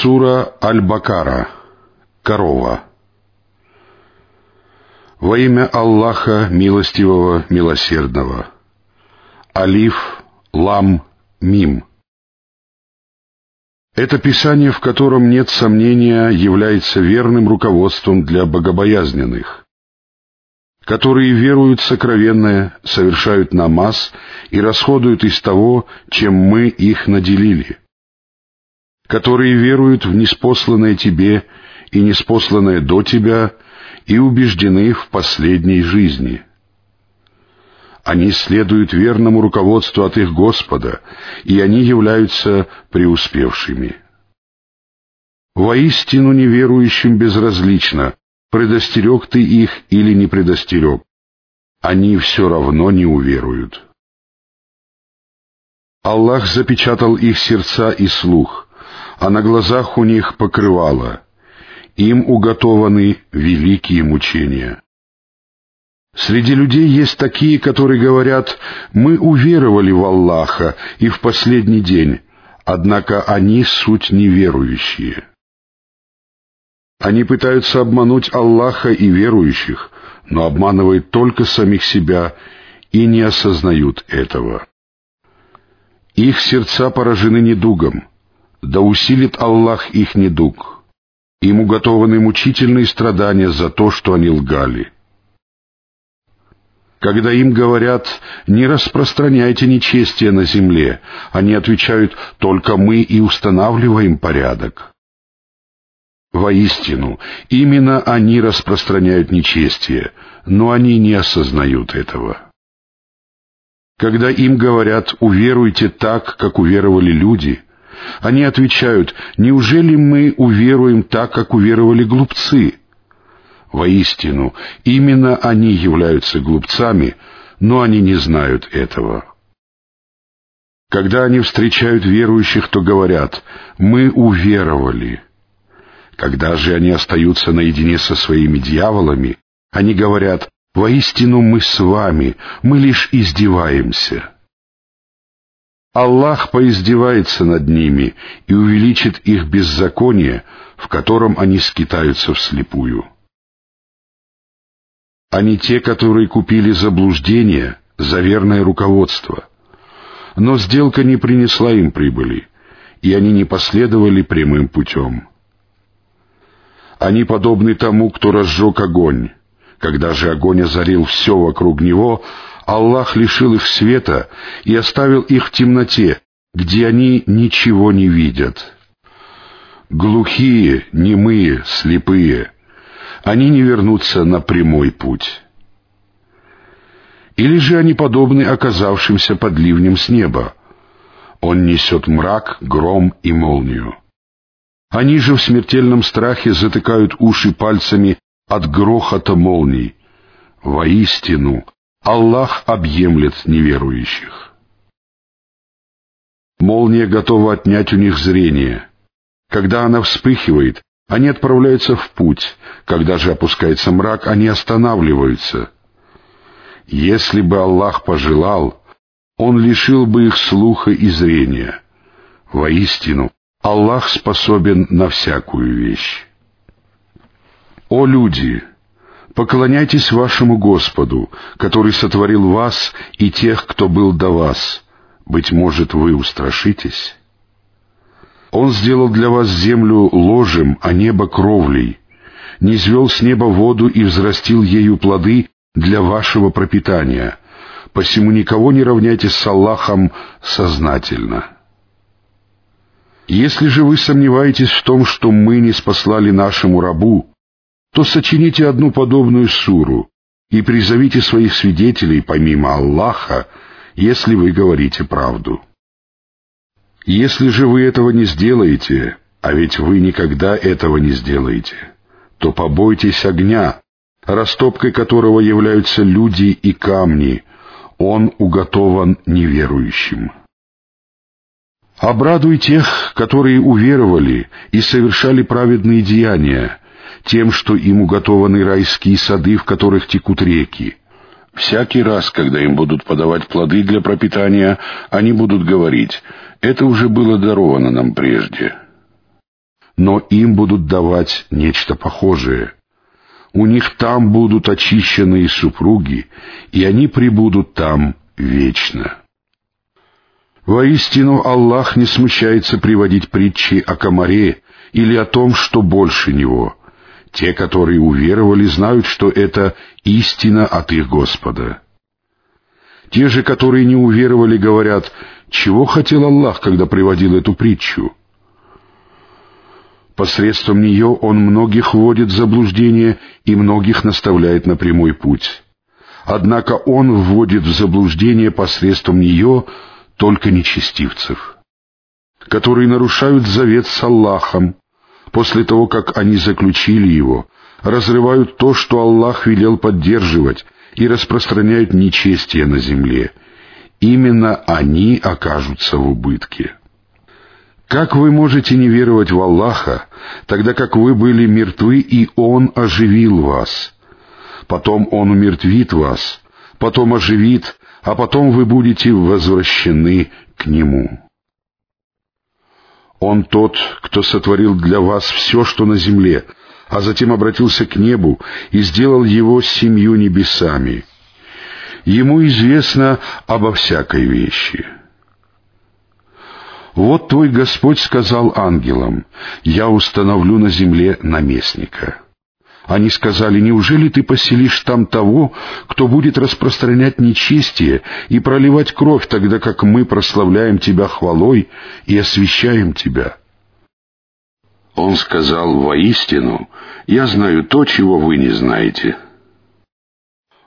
Сура Аль-Бакара. Корова. Во имя Аллаха Милостивого, Милосердного. Алиф, Лам, Мим. Это писание, в котором нет сомнения, является верным руководством для богобоязненных, которые веруют сокровенное, совершают намаз и расходуют из того, чем мы их наделили, которые веруют в неспосланное тебе и неспосланное до тебя — и убеждены в последней жизни. Они следуют верному руководству от их Господа, и они являются преуспевшими. Воистину неверующим безразлично, предостерег ты их или не предостерег. Они все равно не уверуют. Аллах запечатал их сердца и слух, а на глазах у них покрывало — им уготованы великие мучения. Среди людей есть такие, которые говорят, мы уверовали в Аллаха и в последний день, однако они суть неверующие. Они пытаются обмануть Аллаха и верующих, но обманывают только самих себя и не осознают этого. Их сердца поражены недугом, да усилит Аллах их недуг. Им уготованы мучительные страдания за то, что они лгали. Когда им говорят «не распространяйте нечестие на земле», они отвечают «только мы и устанавливаем порядок». Воистину, именно они распространяют нечестие, но они не осознают этого. Когда им говорят «уверуйте так, как уверовали люди», они отвечают, неужели мы уверуем так, как уверовали глупцы? Воистину, именно они являются глупцами, но они не знают этого. Когда они встречают верующих, то говорят, мы уверовали. Когда же они остаются наедине со своими дьяволами, они говорят, воистину мы с вами, мы лишь издеваемся. Аллах поиздевается над ними и увеличит их беззаконие, в котором они скитаются вслепую. Они те, которые купили заблуждение за верное руководство. Но сделка не принесла им прибыли, и они не последовали прямым путем. Они подобны тому, кто разжег огонь. Когда же огонь озарил все вокруг него, Аллах лишил их света и оставил их в темноте, где они ничего не видят. Глухие, немые, слепые, они не вернутся на прямой путь. Или же они подобны оказавшимся под ливнем с неба. Он несет мрак, гром и молнию. Они же в смертельном страхе затыкают уши пальцами от грохота молний. Воистину, Аллах объемлет неверующих. Молния готова отнять у них зрение. Когда она вспыхивает, они отправляются в путь. Когда же опускается мрак, они останавливаются. Если бы Аллах пожелал, Он лишил бы их слуха и зрения. Воистину, Аллах способен на всякую вещь. О люди! Поклоняйтесь вашему Господу, который сотворил вас и тех, кто был до вас. Быть может, вы устрашитесь? Он сделал для вас землю ложем, а небо кровлей, не звел с неба воду и взрастил ею плоды для вашего пропитания. Посему никого не равняйте с Аллахом сознательно. Если же вы сомневаетесь в том, что мы не спаслали нашему рабу, то сочините одну подобную суру и призовите своих свидетелей помимо Аллаха, если вы говорите правду. Если же вы этого не сделаете, а ведь вы никогда этого не сделаете, то побойтесь огня, растопкой которого являются люди и камни, он уготован неверующим. Обрадуй тех, которые уверовали и совершали праведные деяния, тем, что им уготованы райские сады, в которых текут реки. Всякий раз, когда им будут подавать плоды для пропитания, они будут говорить, это уже было даровано нам прежде. но им будут давать нечто похожее. У них там будут очищенные супруги, и они прибудут там вечно. Воистину Аллах не смущается приводить притчи о комаре или о том, что больше него. Те, которые уверовали, знают, что это истина от их Господа. Те же, которые не уверовали, говорят, чего хотел Аллах, когда приводил эту притчу? Посредством нее Он многих вводит в заблуждение и многих наставляет на прямой путь. Однако Он вводит в заблуждение посредством нее только нечестивцев, которые нарушают завет с Аллахом, после того, как они заключили его, разрывают то, что Аллах велел поддерживать, и распространяют нечестие на земле. Именно они окажутся в убытке. Как вы можете не веровать в Аллаха, тогда как вы были мертвы, и Он оживил вас? Потом Он умертвит вас, потом оживит, а потом вы будете возвращены к Нему. Он тот, кто сотворил для вас все, что на земле, а затем обратился к небу и сделал его семью небесами. Ему известно обо всякой вещи. Вот твой Господь сказал ангелам, «Я установлю на земле наместника». Они сказали, неужели ты поселишь там того, кто будет распространять нечестие и проливать кровь, тогда как мы прославляем тебя хвалой и освящаем тебя? Он сказал, воистину, я знаю то, чего вы не знаете.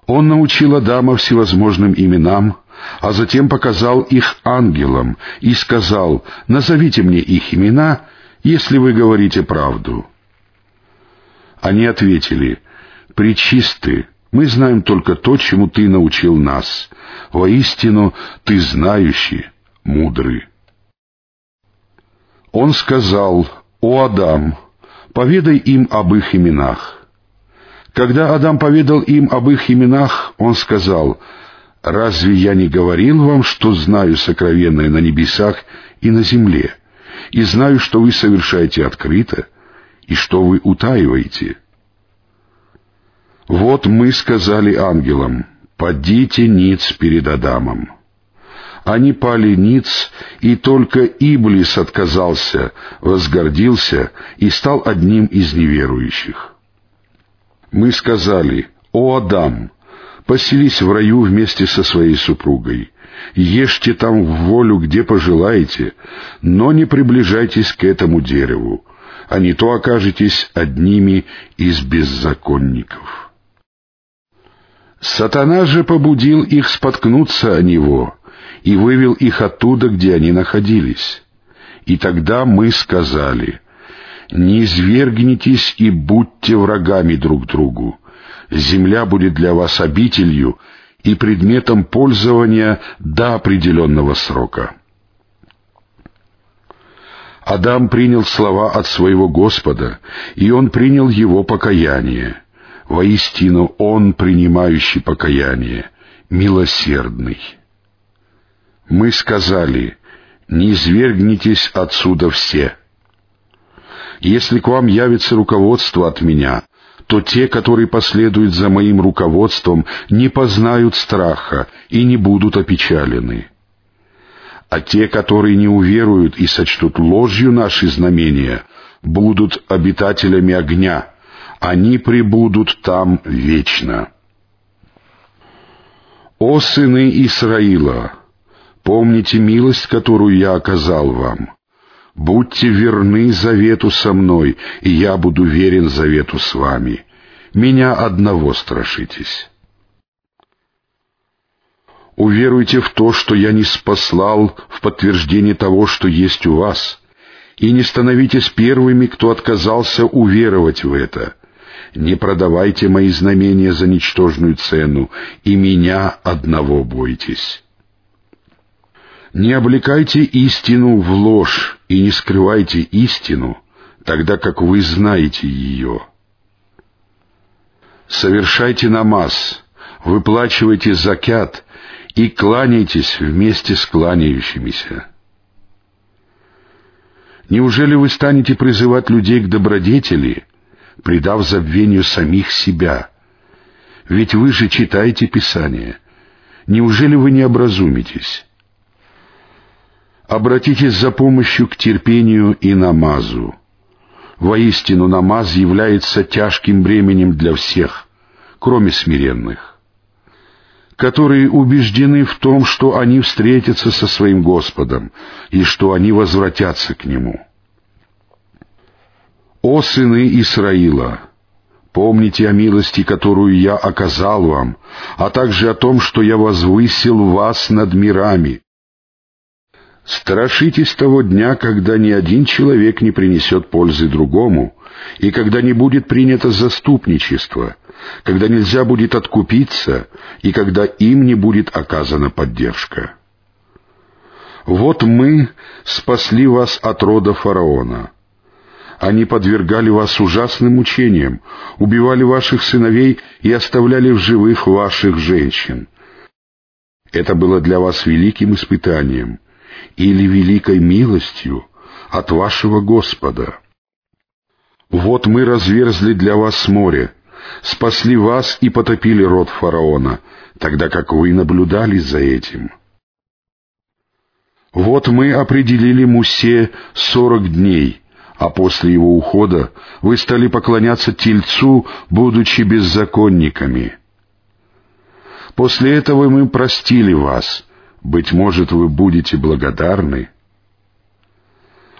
Он научил Адама всевозможным именам, а затем показал их ангелам и сказал, назовите мне их имена, если вы говорите правду. Они ответили, «Пречисты, мы знаем только то, чему ты научил нас. Воистину, ты знающий, мудрый». Он сказал, «О Адам, поведай им об их именах». Когда Адам поведал им об их именах, он сказал, «Разве я не говорил вам, что знаю сокровенное на небесах и на земле, и знаю, что вы совершаете открыто, и что вы утаиваете. Вот мы сказали ангелам, «Падите ниц перед Адамом». Они пали ниц, и только Иблис отказался, возгордился и стал одним из неверующих. Мы сказали, «О Адам, поселись в раю вместе со своей супругой, ешьте там в волю, где пожелаете, но не приближайтесь к этому дереву, а не то окажетесь одними из беззаконников. Сатана же побудил их споткнуться о него и вывел их оттуда, где они находились. И тогда мы сказали, «Не извергнитесь и будьте врагами друг другу. Земля будет для вас обителью и предметом пользования до определенного срока». Адам принял слова от своего Господа, и он принял его покаяние. Воистину он, принимающий покаяние, милосердный. Мы сказали, не извергнитесь отсюда все. Если к вам явится руководство от меня, то те, которые последуют за моим руководством, не познают страха и не будут опечалены а те, которые не уверуют и сочтут ложью наши знамения, будут обитателями огня, они пребудут там вечно. О сыны Исраила, помните милость, которую я оказал вам. Будьте верны завету со мной, и я буду верен завету с вами. Меня одного страшитесь. Уверуйте в то, что я не спаслал в подтверждение того, что есть у вас, и не становитесь первыми, кто отказался уверовать в это. Не продавайте мои знамения за ничтожную цену, и меня одного бойтесь. Не облекайте истину в ложь и не скрывайте истину, тогда как вы знаете ее. Совершайте намаз, выплачивайте закят и кланяйтесь вместе с кланяющимися. Неужели вы станете призывать людей к добродетели, предав забвению самих себя? Ведь вы же читаете Писание. Неужели вы не образумитесь? Обратитесь за помощью к терпению и намазу. Воистину, намаз является тяжким бременем для всех, кроме смиренных, которые убеждены в том, что они встретятся со своим Господом и что они возвратятся к Нему. О сыны Исраила! Помните о милости, которую я оказал вам, а также о том, что я возвысил вас над мирами, Страшитесь того дня, когда ни один человек не принесет пользы другому, и когда не будет принято заступничество, когда нельзя будет откупиться, и когда им не будет оказана поддержка. Вот мы спасли вас от рода фараона. Они подвергали вас ужасным мучениям, убивали ваших сыновей и оставляли в живых ваших женщин. Это было для вас великим испытанием — или великой милостью от вашего Господа. Вот мы разверзли для вас море, спасли вас и потопили род фараона, тогда как вы наблюдали за этим. Вот мы определили Мусе сорок дней, а после его ухода вы стали поклоняться Тельцу, будучи беззаконниками. После этого мы простили вас — быть может, вы будете благодарны.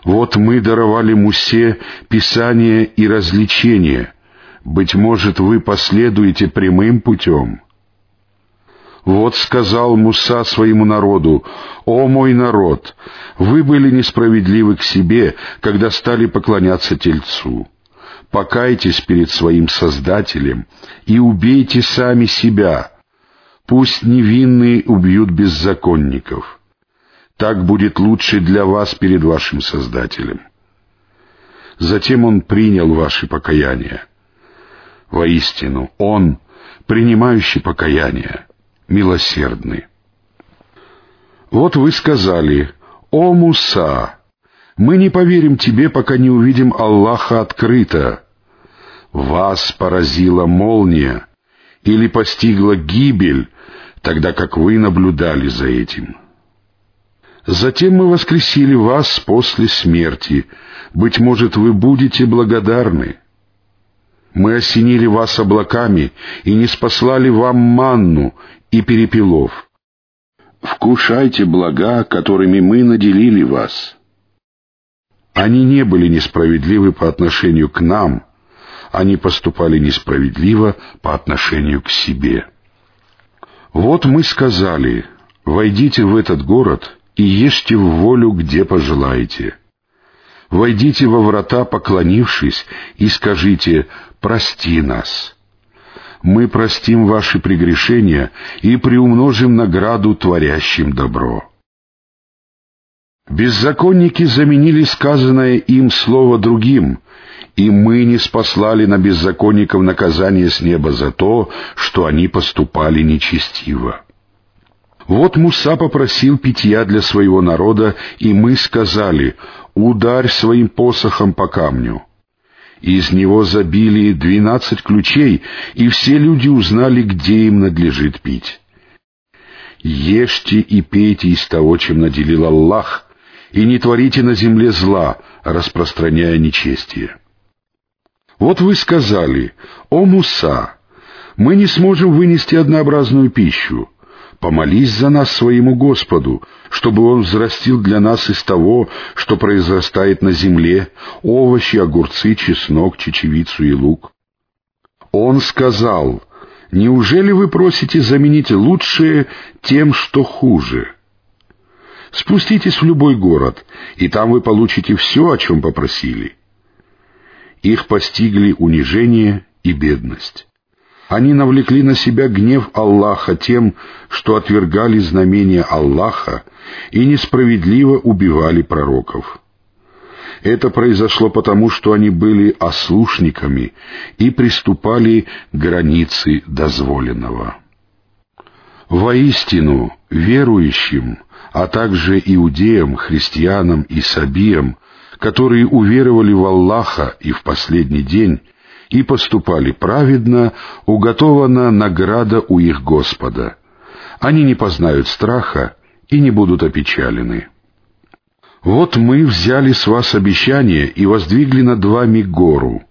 Вот мы даровали Мусе Писание и развлечение. Быть может, вы последуете прямым путем. Вот сказал Муса своему народу, «О мой народ, вы были несправедливы к себе, когда стали поклоняться Тельцу. Покайтесь перед своим Создателем и убейте сами себя, Пусть невинные убьют беззаконников. Так будет лучше для вас перед вашим Создателем. Затем Он принял ваши покаяния. Воистину, Он, принимающий покаяние, милосердный. Вот вы сказали, «О, Муса, мы не поверим тебе, пока не увидим Аллаха открыто. Вас поразила молния, или постигла гибель, тогда как вы наблюдали за этим. Затем мы воскресили вас после смерти. Быть может, вы будете благодарны. Мы осенили вас облаками и не спаслали вам манну и перепелов. Вкушайте блага, которыми мы наделили вас. Они не были несправедливы по отношению к нам, они поступали несправедливо по отношению к себе. Вот мы сказали, войдите в этот город и ешьте в волю, где пожелаете. Войдите во врата, поклонившись, и скажите «Прости нас». Мы простим ваши прегрешения и приумножим награду творящим добро. Беззаконники заменили сказанное им слово другим, и мы не спаслали на беззаконников наказание с неба за то, что они поступали нечестиво. Вот Муса попросил питья для своего народа, и мы сказали, ударь своим посохом по камню. Из него забили двенадцать ключей, и все люди узнали, где им надлежит пить. Ешьте и пейте из того, чем наделил Аллах, и не творите на земле зла, распространяя нечестие. Вот вы сказали, «О Муса, мы не сможем вынести однообразную пищу. Помолись за нас своему Господу, чтобы Он взрастил для нас из того, что произрастает на земле, овощи, огурцы, чеснок, чечевицу и лук». Он сказал, «Неужели вы просите заменить лучшее тем, что хуже?» Спуститесь в любой город, и там вы получите все, о чем попросили. Их постигли унижение и бедность. Они навлекли на себя гнев Аллаха тем, что отвергали знамения Аллаха и несправедливо убивали пророков. Это произошло потому, что они были ослушниками и приступали к границе дозволенного. Воистину, верующим, а также иудеям, христианам и сабиям которые уверовали в Аллаха и в последний день, и поступали праведно, уготована награда у их Господа. Они не познают страха и не будут опечалены. Вот мы взяли с вас обещание и воздвигли над вами гору.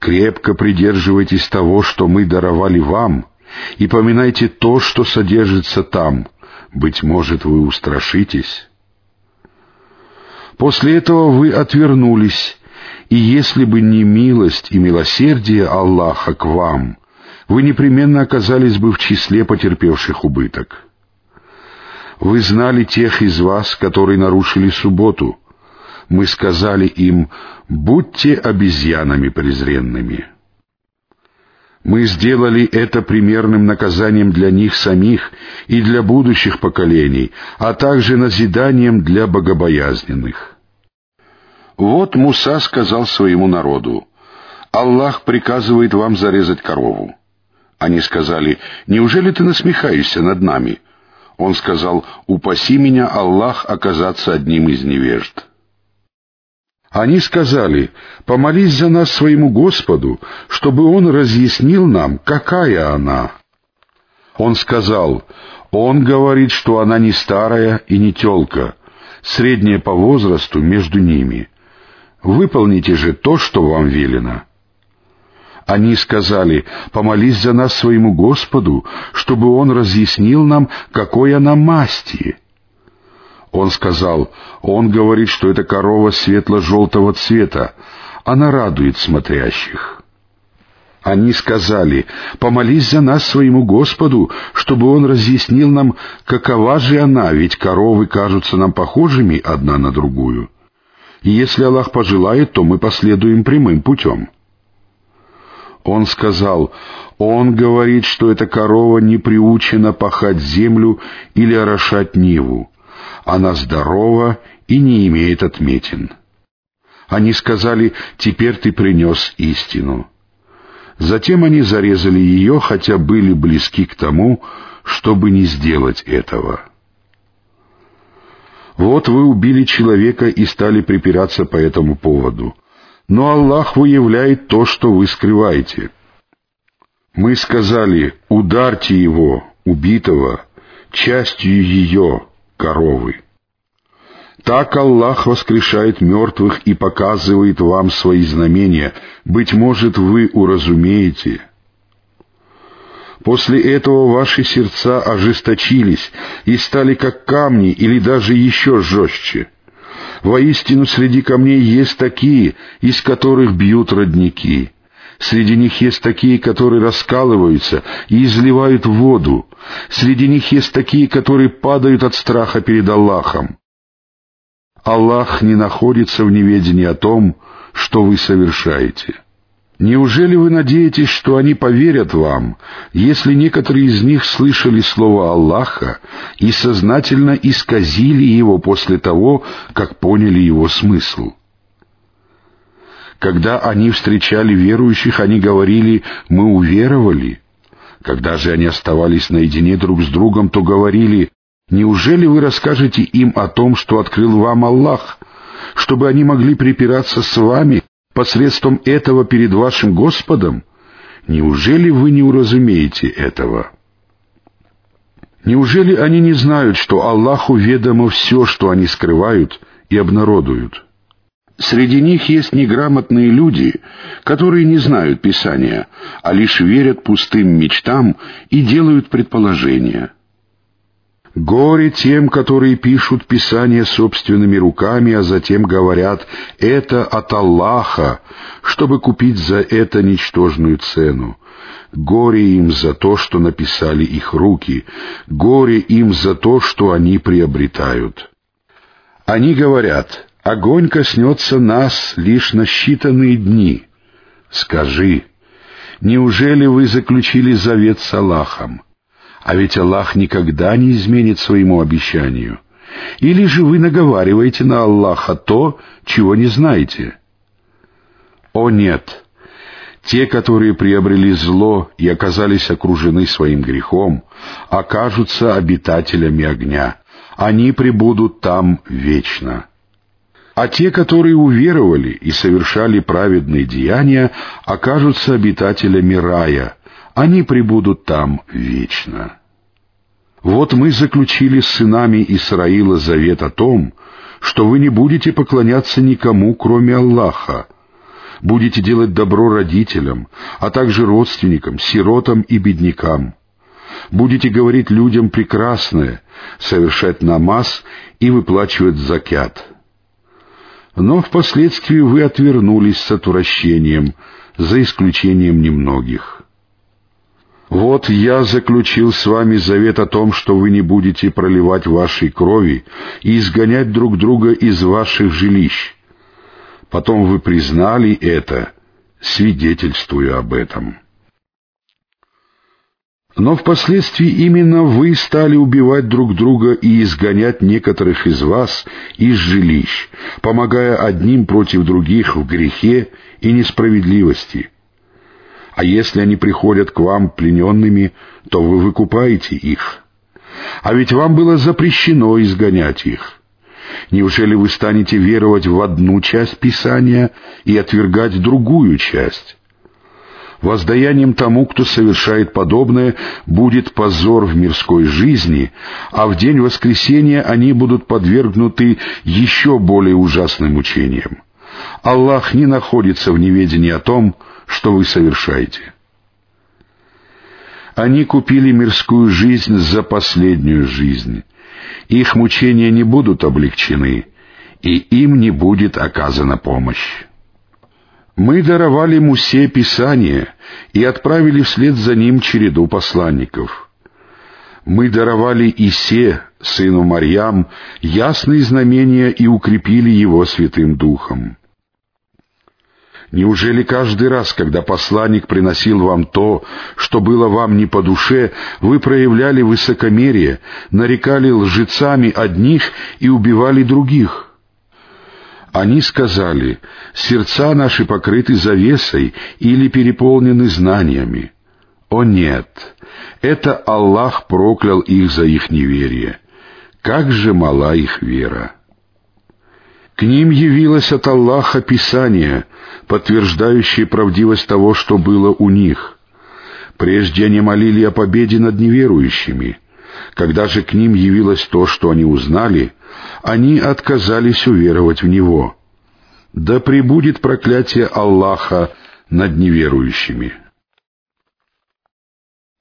Крепко придерживайтесь того, что мы даровали вам, и поминайте то, что содержится там. Быть может, вы устрашитесь. После этого вы отвернулись, и если бы не милость и милосердие Аллаха к вам, вы непременно оказались бы в числе потерпевших убыток. Вы знали тех из вас, которые нарушили субботу. Мы сказали им, будьте обезьянами презренными. Мы сделали это примерным наказанием для них самих и для будущих поколений, а также назиданием для богобоязненных. Вот Муса сказал своему народу, «Аллах приказывает вам зарезать корову». Они сказали, «Неужели ты насмехаешься над нами?» Он сказал, «Упаси меня, Аллах, оказаться одним из невежд». Они сказали, «Помолись за нас своему Господу, чтобы Он разъяснил нам, какая она». Он сказал, «Он говорит, что она не старая и не телка, средняя по возрасту между ними. Выполните же то, что вам велено». Они сказали, «Помолись за нас своему Господу, чтобы Он разъяснил нам, какой она масти». Он сказал, «Он говорит, что это корова светло-желтого цвета. Она радует смотрящих». Они сказали, «Помолись за нас своему Господу, чтобы Он разъяснил нам, какова же она, ведь коровы кажутся нам похожими одна на другую. И если Аллах пожелает, то мы последуем прямым путем». Он сказал, «Он говорит, что эта корова не приучена пахать землю или орошать ниву. Она здорова и не имеет отметин». Они сказали, «Теперь ты принес истину». Затем они зарезали ее, хотя были близки к тому, чтобы не сделать этого. Вот вы убили человека и стали припираться по этому поводу но Аллах выявляет то, что вы скрываете. Мы сказали, ударьте его, убитого, частью ее, коровы. Так Аллах воскрешает мертвых и показывает вам свои знамения. Быть может, вы уразумеете. После этого ваши сердца ожесточились и стали как камни или даже еще жестче. Воистину среди камней есть такие, из которых бьют родники. Среди них есть такие, которые раскалываются и изливают воду. Среди них есть такие, которые падают от страха перед Аллахом. Аллах не находится в неведении о том, что вы совершаете. Неужели вы надеетесь, что они поверят вам, если некоторые из них слышали слово Аллаха и сознательно исказили его после того, как поняли его смысл? Когда они встречали верующих, они говорили «мы уверовали». Когда же они оставались наедине друг с другом, то говорили «неужели вы расскажете им о том, что открыл вам Аллах, чтобы они могли припираться с вами посредством этого перед вашим Господом? Неужели вы не уразумеете этого? Неужели они не знают, что Аллаху ведомо все, что они скрывают и обнародуют? Среди них есть неграмотные люди, которые не знают Писания, а лишь верят пустым мечтам и делают предположения — Горе тем, которые пишут Писание собственными руками, а затем говорят «это от Аллаха», чтобы купить за это ничтожную цену. Горе им за то, что написали их руки, горе им за то, что они приобретают. Они говорят, огонь коснется нас лишь на считанные дни. Скажи, неужели вы заключили завет с Аллахом? А ведь Аллах никогда не изменит своему обещанию. Или же вы наговариваете на Аллаха то, чего не знаете? О нет! Те, которые приобрели зло и оказались окружены своим грехом, окажутся обитателями огня. Они пребудут там вечно. А те, которые уверовали и совершали праведные деяния, окажутся обитателями рая. Они пребудут там вечно. Вот мы заключили с сынами Исраила завет о том, что вы не будете поклоняться никому, кроме Аллаха, будете делать добро родителям, а также родственникам, сиротам и беднякам. Будете говорить людям прекрасное, совершать намаз и выплачивать закят. Но впоследствии вы отвернулись с отвращением, за исключением немногих. Вот я заключил с вами завет о том, что вы не будете проливать вашей крови и изгонять друг друга из ваших жилищ, Потом вы признали это, свидетельствуя об этом. Но впоследствии именно вы стали убивать друг друга и изгонять некоторых из вас из жилищ, помогая одним против других в грехе и несправедливости. А если они приходят к вам плененными, то вы выкупаете их. А ведь вам было запрещено изгонять их. Неужели вы станете веровать в одну часть Писания и отвергать другую часть? Воздаянием тому, кто совершает подобное, будет позор в мирской жизни, а в день воскресения они будут подвергнуты еще более ужасным мучениям. Аллах не находится в неведении о том, что вы совершаете. Они купили мирскую жизнь за последнюю жизнь, их мучения не будут облегчены, и им не будет оказана помощь. Мы даровали Мусе Писание и отправили вслед за ним череду посланников. Мы даровали Исе, сыну Марьям, ясные знамения и укрепили его Святым Духом. Неужели каждый раз, когда посланник приносил вам то, что было вам не по душе, вы проявляли высокомерие, нарекали лжецами одних и убивали других? Они сказали, сердца наши покрыты завесой или переполнены знаниями. О нет, это Аллах проклял их за их неверие. Как же мала их вера! К ним явилось от Аллаха Писание, подтверждающее правдивость того, что было у них. Прежде они молили о победе над неверующими. Когда же к ним явилось то, что они узнали, они отказались уверовать в Него. Да пребудет проклятие Аллаха над неверующими.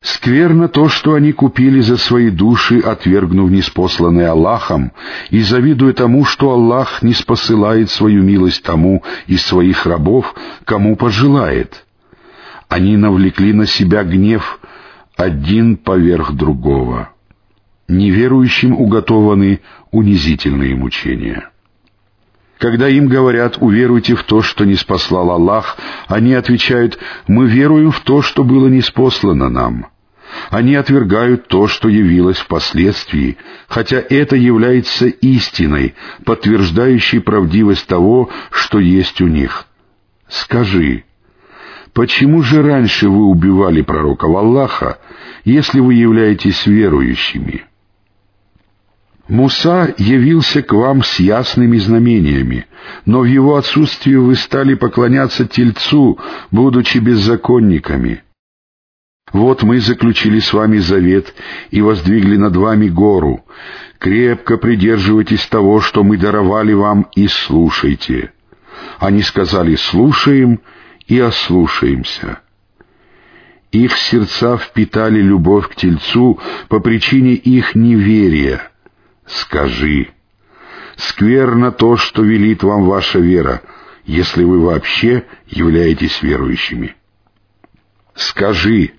Скверно то, что они купили за свои души, отвергнув неспосланное Аллахом, и завидуя тому, что Аллах не спосылает свою милость тому из своих рабов, кому пожелает. Они навлекли на себя гнев один поверх другого. Неверующим уготованы унизительные мучения. Когда им говорят «уверуйте в то, что не спаслал Аллах», они отвечают «мы веруем в то, что было неспослано нам». Они отвергают то, что явилось впоследствии, хотя это является истиной, подтверждающей правдивость того, что есть у них. Скажи, почему же раньше вы убивали пророков Аллаха, если вы являетесь верующими?» Муса явился к вам с ясными знамениями, но в его отсутствии вы стали поклоняться Тельцу, будучи беззаконниками. Вот мы заключили с вами завет и воздвигли над вами гору. Крепко придерживайтесь того, что мы даровали вам, и слушайте. Они сказали «слушаем» и «ослушаемся». Их сердца впитали любовь к Тельцу по причине их неверия. Скажи, скверно то, что велит вам ваша вера, если вы вообще являетесь верующими. Скажи,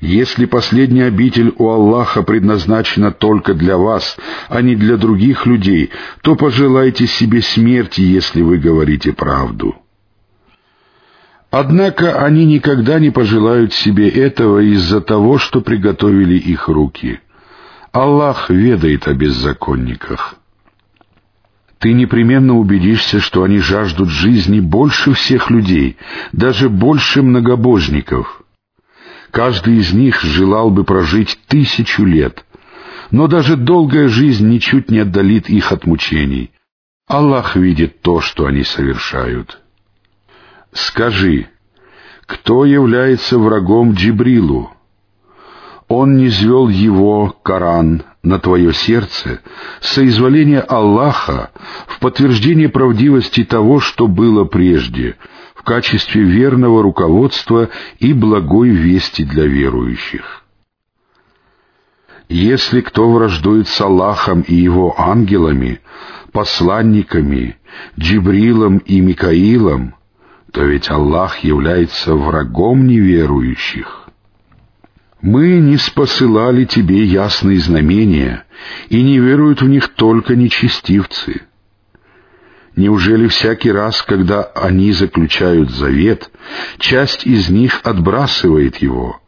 если последняя обитель у Аллаха предназначена только для вас, а не для других людей, то пожелайте себе смерти, если вы говорите правду. Однако они никогда не пожелают себе этого из-за того, что приготовили их руки. Аллах ведает о беззаконниках. Ты непременно убедишься, что они жаждут жизни больше всех людей, даже больше многобожников — Каждый из них желал бы прожить тысячу лет, но даже долгая жизнь ничуть не отдалит их от мучений. Аллах видит то, что они совершают. Скажи, кто является врагом Джибрилу? Он не звел его, Коран, на твое сердце, соизволение Аллаха в подтверждение правдивости того, что было прежде, качестве верного руководства и благой вести для верующих. Если кто враждует с Аллахом и его ангелами, посланниками, Джибрилом и Микаилом, то ведь Аллах является врагом неверующих. Мы не спосылали тебе ясные знамения, и не веруют в них только нечестивцы. Неужели всякий раз, когда они заключают завет, часть из них отбрасывает его?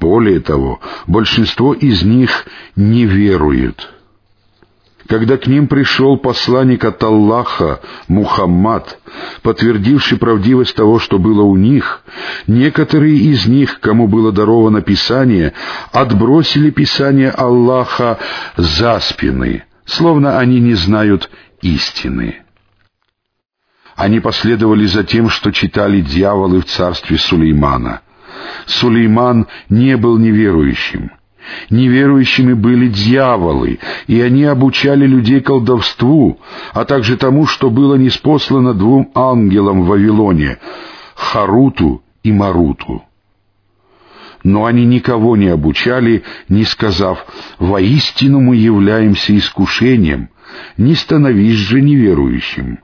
Более того, большинство из них не веруют. Когда к ним пришел посланник от Аллаха, Мухаммад, подтвердивший правдивость того, что было у них, некоторые из них, кому было даровано Писание, отбросили Писание Аллаха за спины, словно они не знают истины. Они последовали за тем, что читали дьяволы в царстве Сулеймана. Сулейман не был неверующим — Неверующими были дьяволы, и они обучали людей колдовству, а также тому, что было неспослано двум ангелам в Вавилоне — Харуту и Маруту. Но они никого не обучали, не сказав «Воистину мы являемся искушением, не становись же неверующим».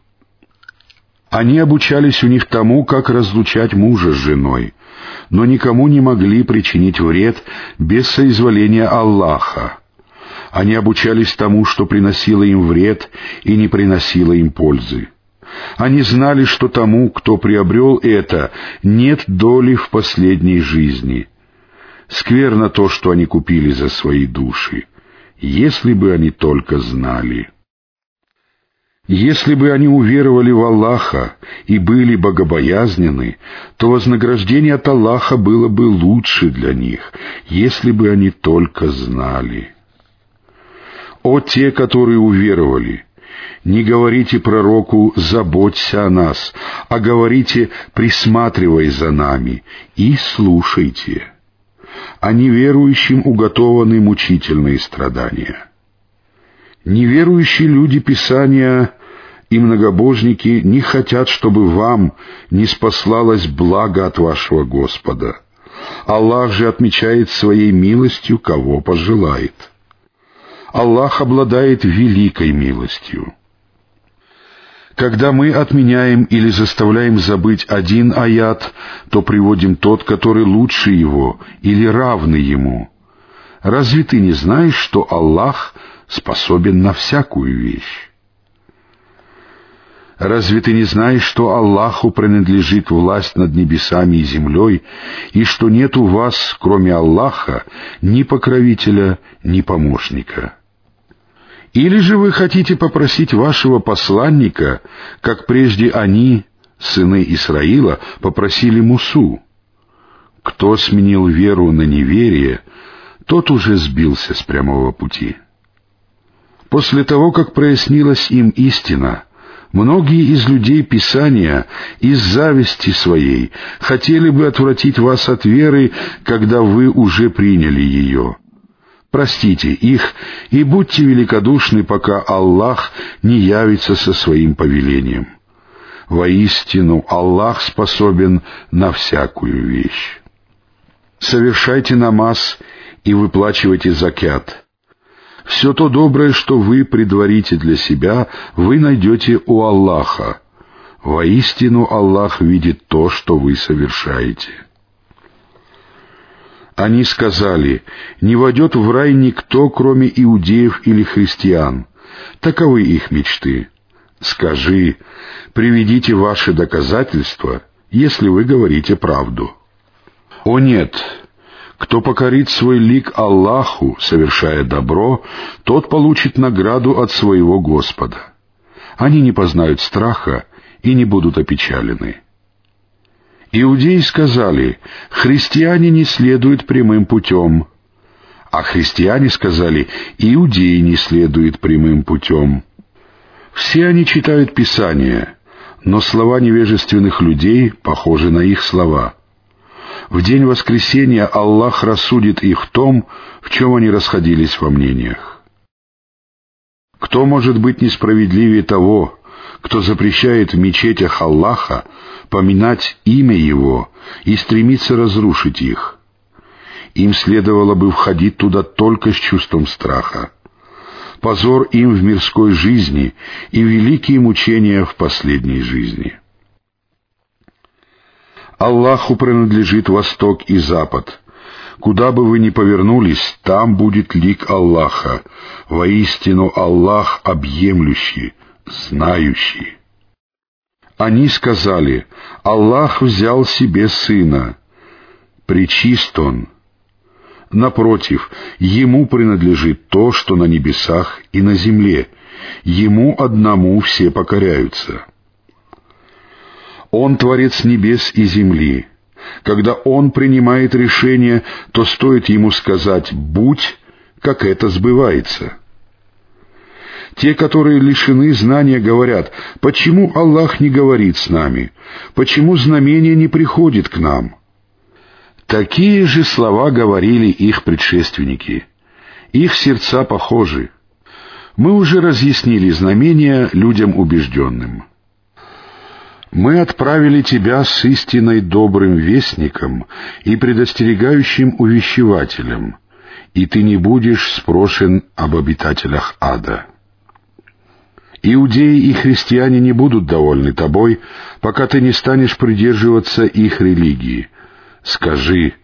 Они обучались у них тому, как разлучать мужа с женой, но никому не могли причинить вред без соизволения Аллаха. Они обучались тому, что приносило им вред и не приносило им пользы. Они знали, что тому, кто приобрел это, нет доли в последней жизни. Скверно то, что они купили за свои души, если бы они только знали. Если бы они уверовали в Аллаха и были богобоязнены, то вознаграждение от Аллаха было бы лучше для них, если бы они только знали. О те, которые уверовали! Не говорите пророку «заботься о нас», а говорите «присматривай за нами» и слушайте. А неверующим уготованы мучительные страдания. Неверующие люди Писания и многобожники не хотят, чтобы вам не спаслалось благо от вашего Господа. Аллах же отмечает своей милостью, кого пожелает. Аллах обладает великой милостью. Когда мы отменяем или заставляем забыть один аят, то приводим тот, который лучше его или равный ему. Разве ты не знаешь, что Аллах — способен на всякую вещь. Разве ты не знаешь, что Аллаху принадлежит власть над небесами и землей, и что нет у вас, кроме Аллаха, ни покровителя, ни помощника? Или же вы хотите попросить вашего посланника, как прежде они, сыны Исраила, попросили Мусу? Кто сменил веру на неверие, тот уже сбился с прямого пути. После того, как прояснилась им истина, многие из людей Писания из зависти своей хотели бы отвратить вас от веры, когда вы уже приняли ее. Простите их и будьте великодушны, пока Аллах не явится со своим повелением. Воистину, Аллах способен на всякую вещь. Совершайте намаз и выплачивайте закят — все то доброе, что вы предварите для себя, вы найдете у Аллаха. Воистину Аллах видит то, что вы совершаете. Они сказали, не войдет в рай никто, кроме иудеев или христиан. Таковы их мечты. Скажи, приведите ваши доказательства, если вы говорите правду. О нет, кто покорит свой лик Аллаху, совершая добро, тот получит награду от своего Господа. Они не познают страха и не будут опечалены. Иудеи сказали, христиане не следуют прямым путем. А христиане сказали, иудеи не следуют прямым путем. Все они читают Писание, но слова невежественных людей похожи на их слова. В день воскресения Аллах рассудит их том, в чем они расходились во мнениях. Кто может быть несправедливее того, кто запрещает в мечетях Аллаха поминать имя Его и стремится разрушить их? Им следовало бы входить туда только с чувством страха. Позор им в мирской жизни и великие мучения в последней жизни. Аллаху принадлежит восток и запад. Куда бы вы ни повернулись, там будет лик Аллаха. Воистину Аллах объемлющий, знающий. Они сказали, Аллах взял себе сына. Причист он. Напротив, ему принадлежит то, что на небесах и на земле. Ему одному все покоряются. Он творец небес и земли. Когда Он принимает решение, то стоит Ему сказать «будь», как это сбывается. Те, которые лишены знания, говорят, почему Аллах не говорит с нами, почему знамение не приходит к нам. Такие же слова говорили их предшественники. Их сердца похожи. Мы уже разъяснили знамения людям убежденным. Мы отправили тебя с истиной добрым вестником и предостерегающим увещевателем, и ты не будешь спрошен об обитателях ада. Иудеи и христиане не будут довольны тобой, пока ты не станешь придерживаться их религии. Скажи,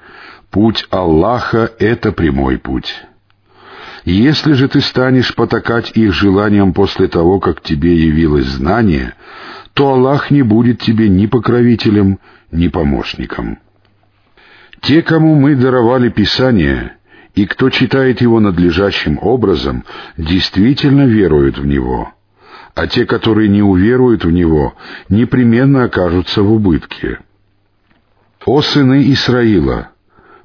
путь Аллаха — это прямой путь. Если же ты станешь потакать их желаниям после того, как тебе явилось знание — то Аллах не будет тебе ни покровителем, ни помощником. Те, кому мы даровали Писание, и кто читает его надлежащим образом, действительно веруют в него, а те, которые не уверуют в него, непременно окажутся в убытке. О сыны Исраила!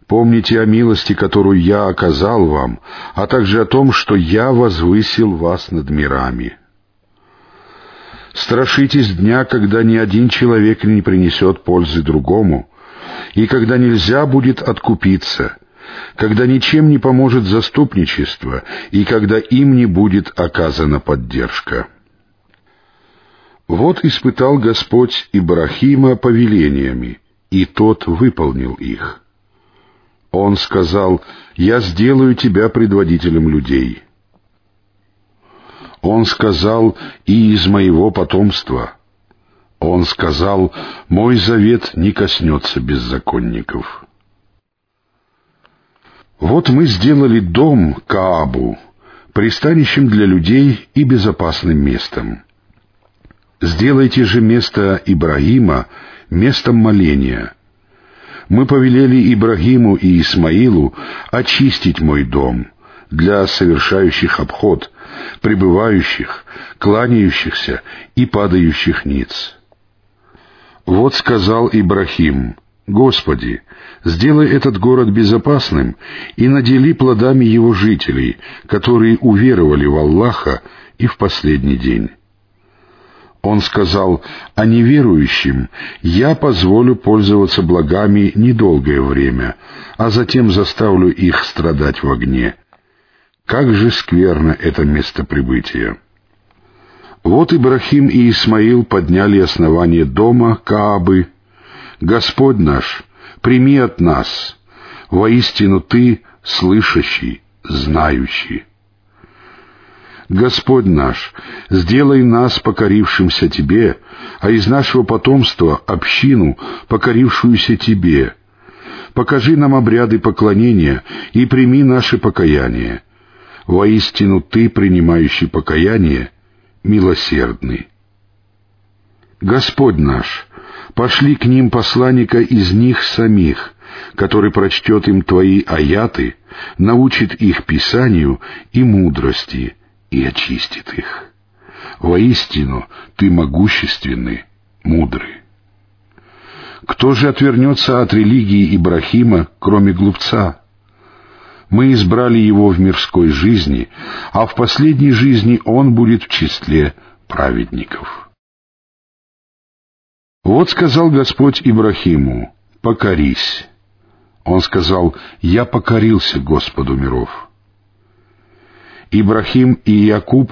Помните о милости, которую я оказал вам, а также о том, что я возвысил вас над мирами. Страшитесь дня, когда ни один человек не принесет пользы другому, и когда нельзя будет откупиться, когда ничем не поможет заступничество, и когда им не будет оказана поддержка. Вот испытал Господь Ибрахима повелениями, и тот выполнил их. Он сказал, «Я сделаю тебя предводителем людей». Он сказал, и из моего потомства. Он сказал, мой завет не коснется беззаконников. Вот мы сделали дом Каабу, пристанищем для людей и безопасным местом. Сделайте же место Ибрагима местом моления. Мы повелели Ибрагиму и Исмаилу очистить мой дом для совершающих обход, пребывающих, кланяющихся и падающих ниц. Вот сказал Ибрахим, «Господи, сделай этот город безопасным и надели плодами его жителей, которые уверовали в Аллаха и в последний день». Он сказал, «А неверующим я позволю пользоваться благами недолгое время, а затем заставлю их страдать в огне. Как же скверно это место прибытия! Вот Ибрахим и Исмаил подняли основание дома Каабы. Господь наш, прими от нас, воистину Ты слышащий, знающий. Господь наш, сделай нас покорившимся Тебе, а из нашего потомства общину, покорившуюся Тебе. Покажи нам обряды поклонения и прими наше покаяние. Воистину Ты, принимающий покаяние, милосердный. Господь наш, пошли к ним посланника из них самих, который прочтет им Твои аяты, научит их писанию и мудрости и очистит их. Воистину Ты могущественный, мудрый. Кто же отвернется от религии Ибрахима, кроме глупца? Мы избрали его в мирской жизни, а в последней жизни он будет в числе праведников. Вот сказал Господь Ибрахиму, «Покорись». Он сказал, «Я покорился Господу миров». Ибрахим и Якуб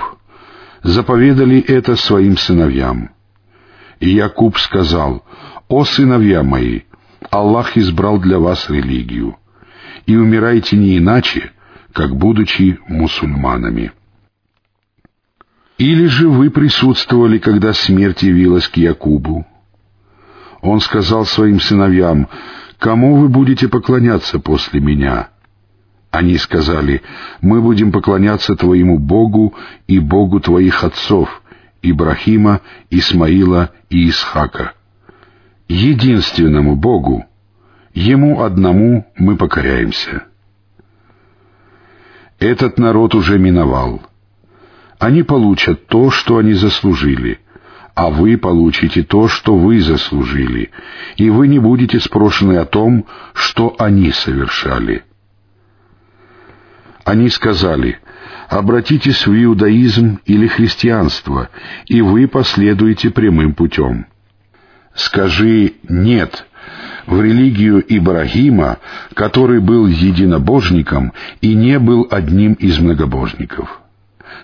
заповедали это своим сыновьям. И Якуб сказал, «О сыновья мои, Аллах избрал для вас религию, и умирайте не иначе, как будучи мусульманами». Или же вы присутствовали, когда смерть явилась к Якубу? Он сказал своим сыновьям, «Кому вы будете поклоняться после меня?» Они сказали, «Мы будем поклоняться Твоему Богу и Богу Твоих отцов, Ибрахима, Исмаила и Исхака. Единственному Богу, Ему одному мы покоряемся». Этот народ уже миновал. Они получат то, что они заслужили, а вы получите то, что вы заслужили, и вы не будете спрошены о том, что они совершали. Они сказали, обратитесь в иудаизм или христианство, и вы последуете прямым путем. Скажи «нет» в религию Ибрагима, который был единобожником и не был одним из многобожников.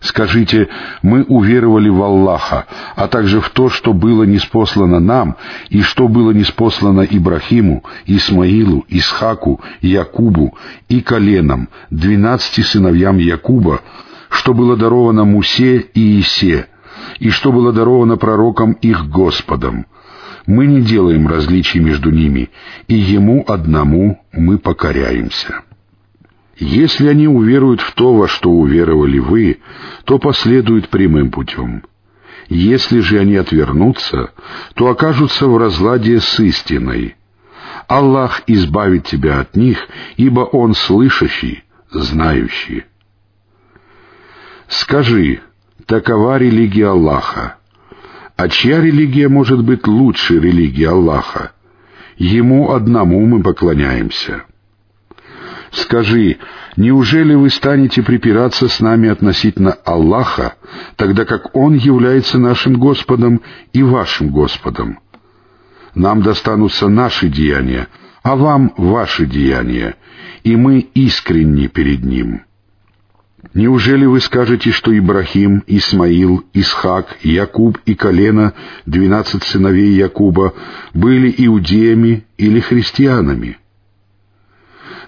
Скажите, мы уверовали в Аллаха, а также в то, что было неспослано нам, и что было неспослано Ибрахиму, Исмаилу, Исхаку, Якубу и коленам, двенадцати сыновьям Якуба, что было даровано Мусе и Исе, и что было даровано пророкам их Господом. Мы не делаем различий между ними, и Ему одному мы покоряемся». Если они уверуют в то, во что уверовали вы, то последуют прямым путем. Если же они отвернутся, то окажутся в разладе с истиной. Аллах избавит тебя от них, ибо Он слышащий, знающий. Скажи, такова религия Аллаха. А чья религия может быть лучше религии Аллаха? Ему одному мы поклоняемся. Скажи, неужели вы станете припираться с нами относительно Аллаха, тогда как Он является нашим Господом и вашим Господом? Нам достанутся наши деяния, а вам ваши деяния, и мы искренни перед Ним. Неужели вы скажете, что Ибрахим, Исмаил, Исхак, Якуб и Колено, двенадцать сыновей Якуба, были иудеями или христианами?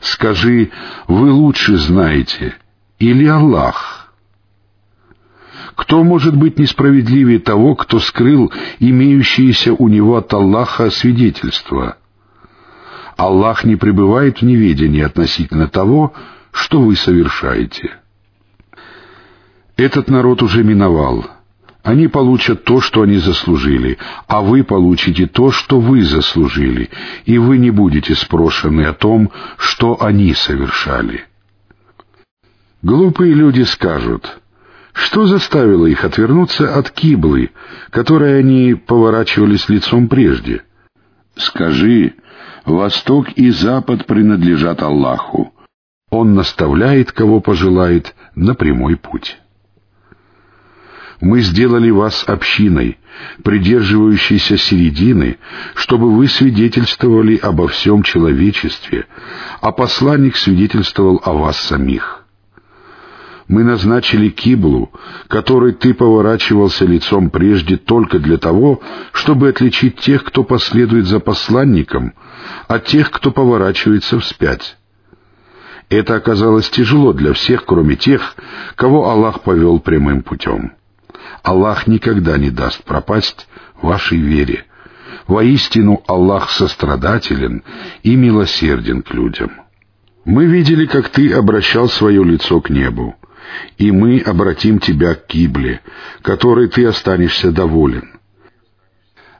Скажи, вы лучше знаете, или Аллах? Кто может быть несправедливее того, кто скрыл имеющиеся у него от Аллаха свидетельства? Аллах не пребывает в неведении относительно того, что вы совершаете. Этот народ уже миновал — они получат то, что они заслужили, а вы получите то, что вы заслужили, и вы не будете спрошены о том, что они совершали. Глупые люди скажут, что заставило их отвернуться от киблы, которой они поворачивались лицом прежде? Скажи, восток и запад принадлежат Аллаху. Он наставляет, кого пожелает, на прямой путь. Мы сделали вас общиной, придерживающейся середины, чтобы вы свидетельствовали обо всем человечестве, а посланник свидетельствовал о вас самих. Мы назначили киблу, которой ты поворачивался лицом прежде только для того, чтобы отличить тех, кто последует за посланником, от тех, кто поворачивается вспять. Это оказалось тяжело для всех, кроме тех, кого Аллах повел прямым путем. Аллах никогда не даст пропасть вашей вере. Воистину Аллах сострадателен и милосерден к людям. Мы видели, как ты обращал свое лицо к небу, и мы обратим тебя к кибле, которой ты останешься доволен.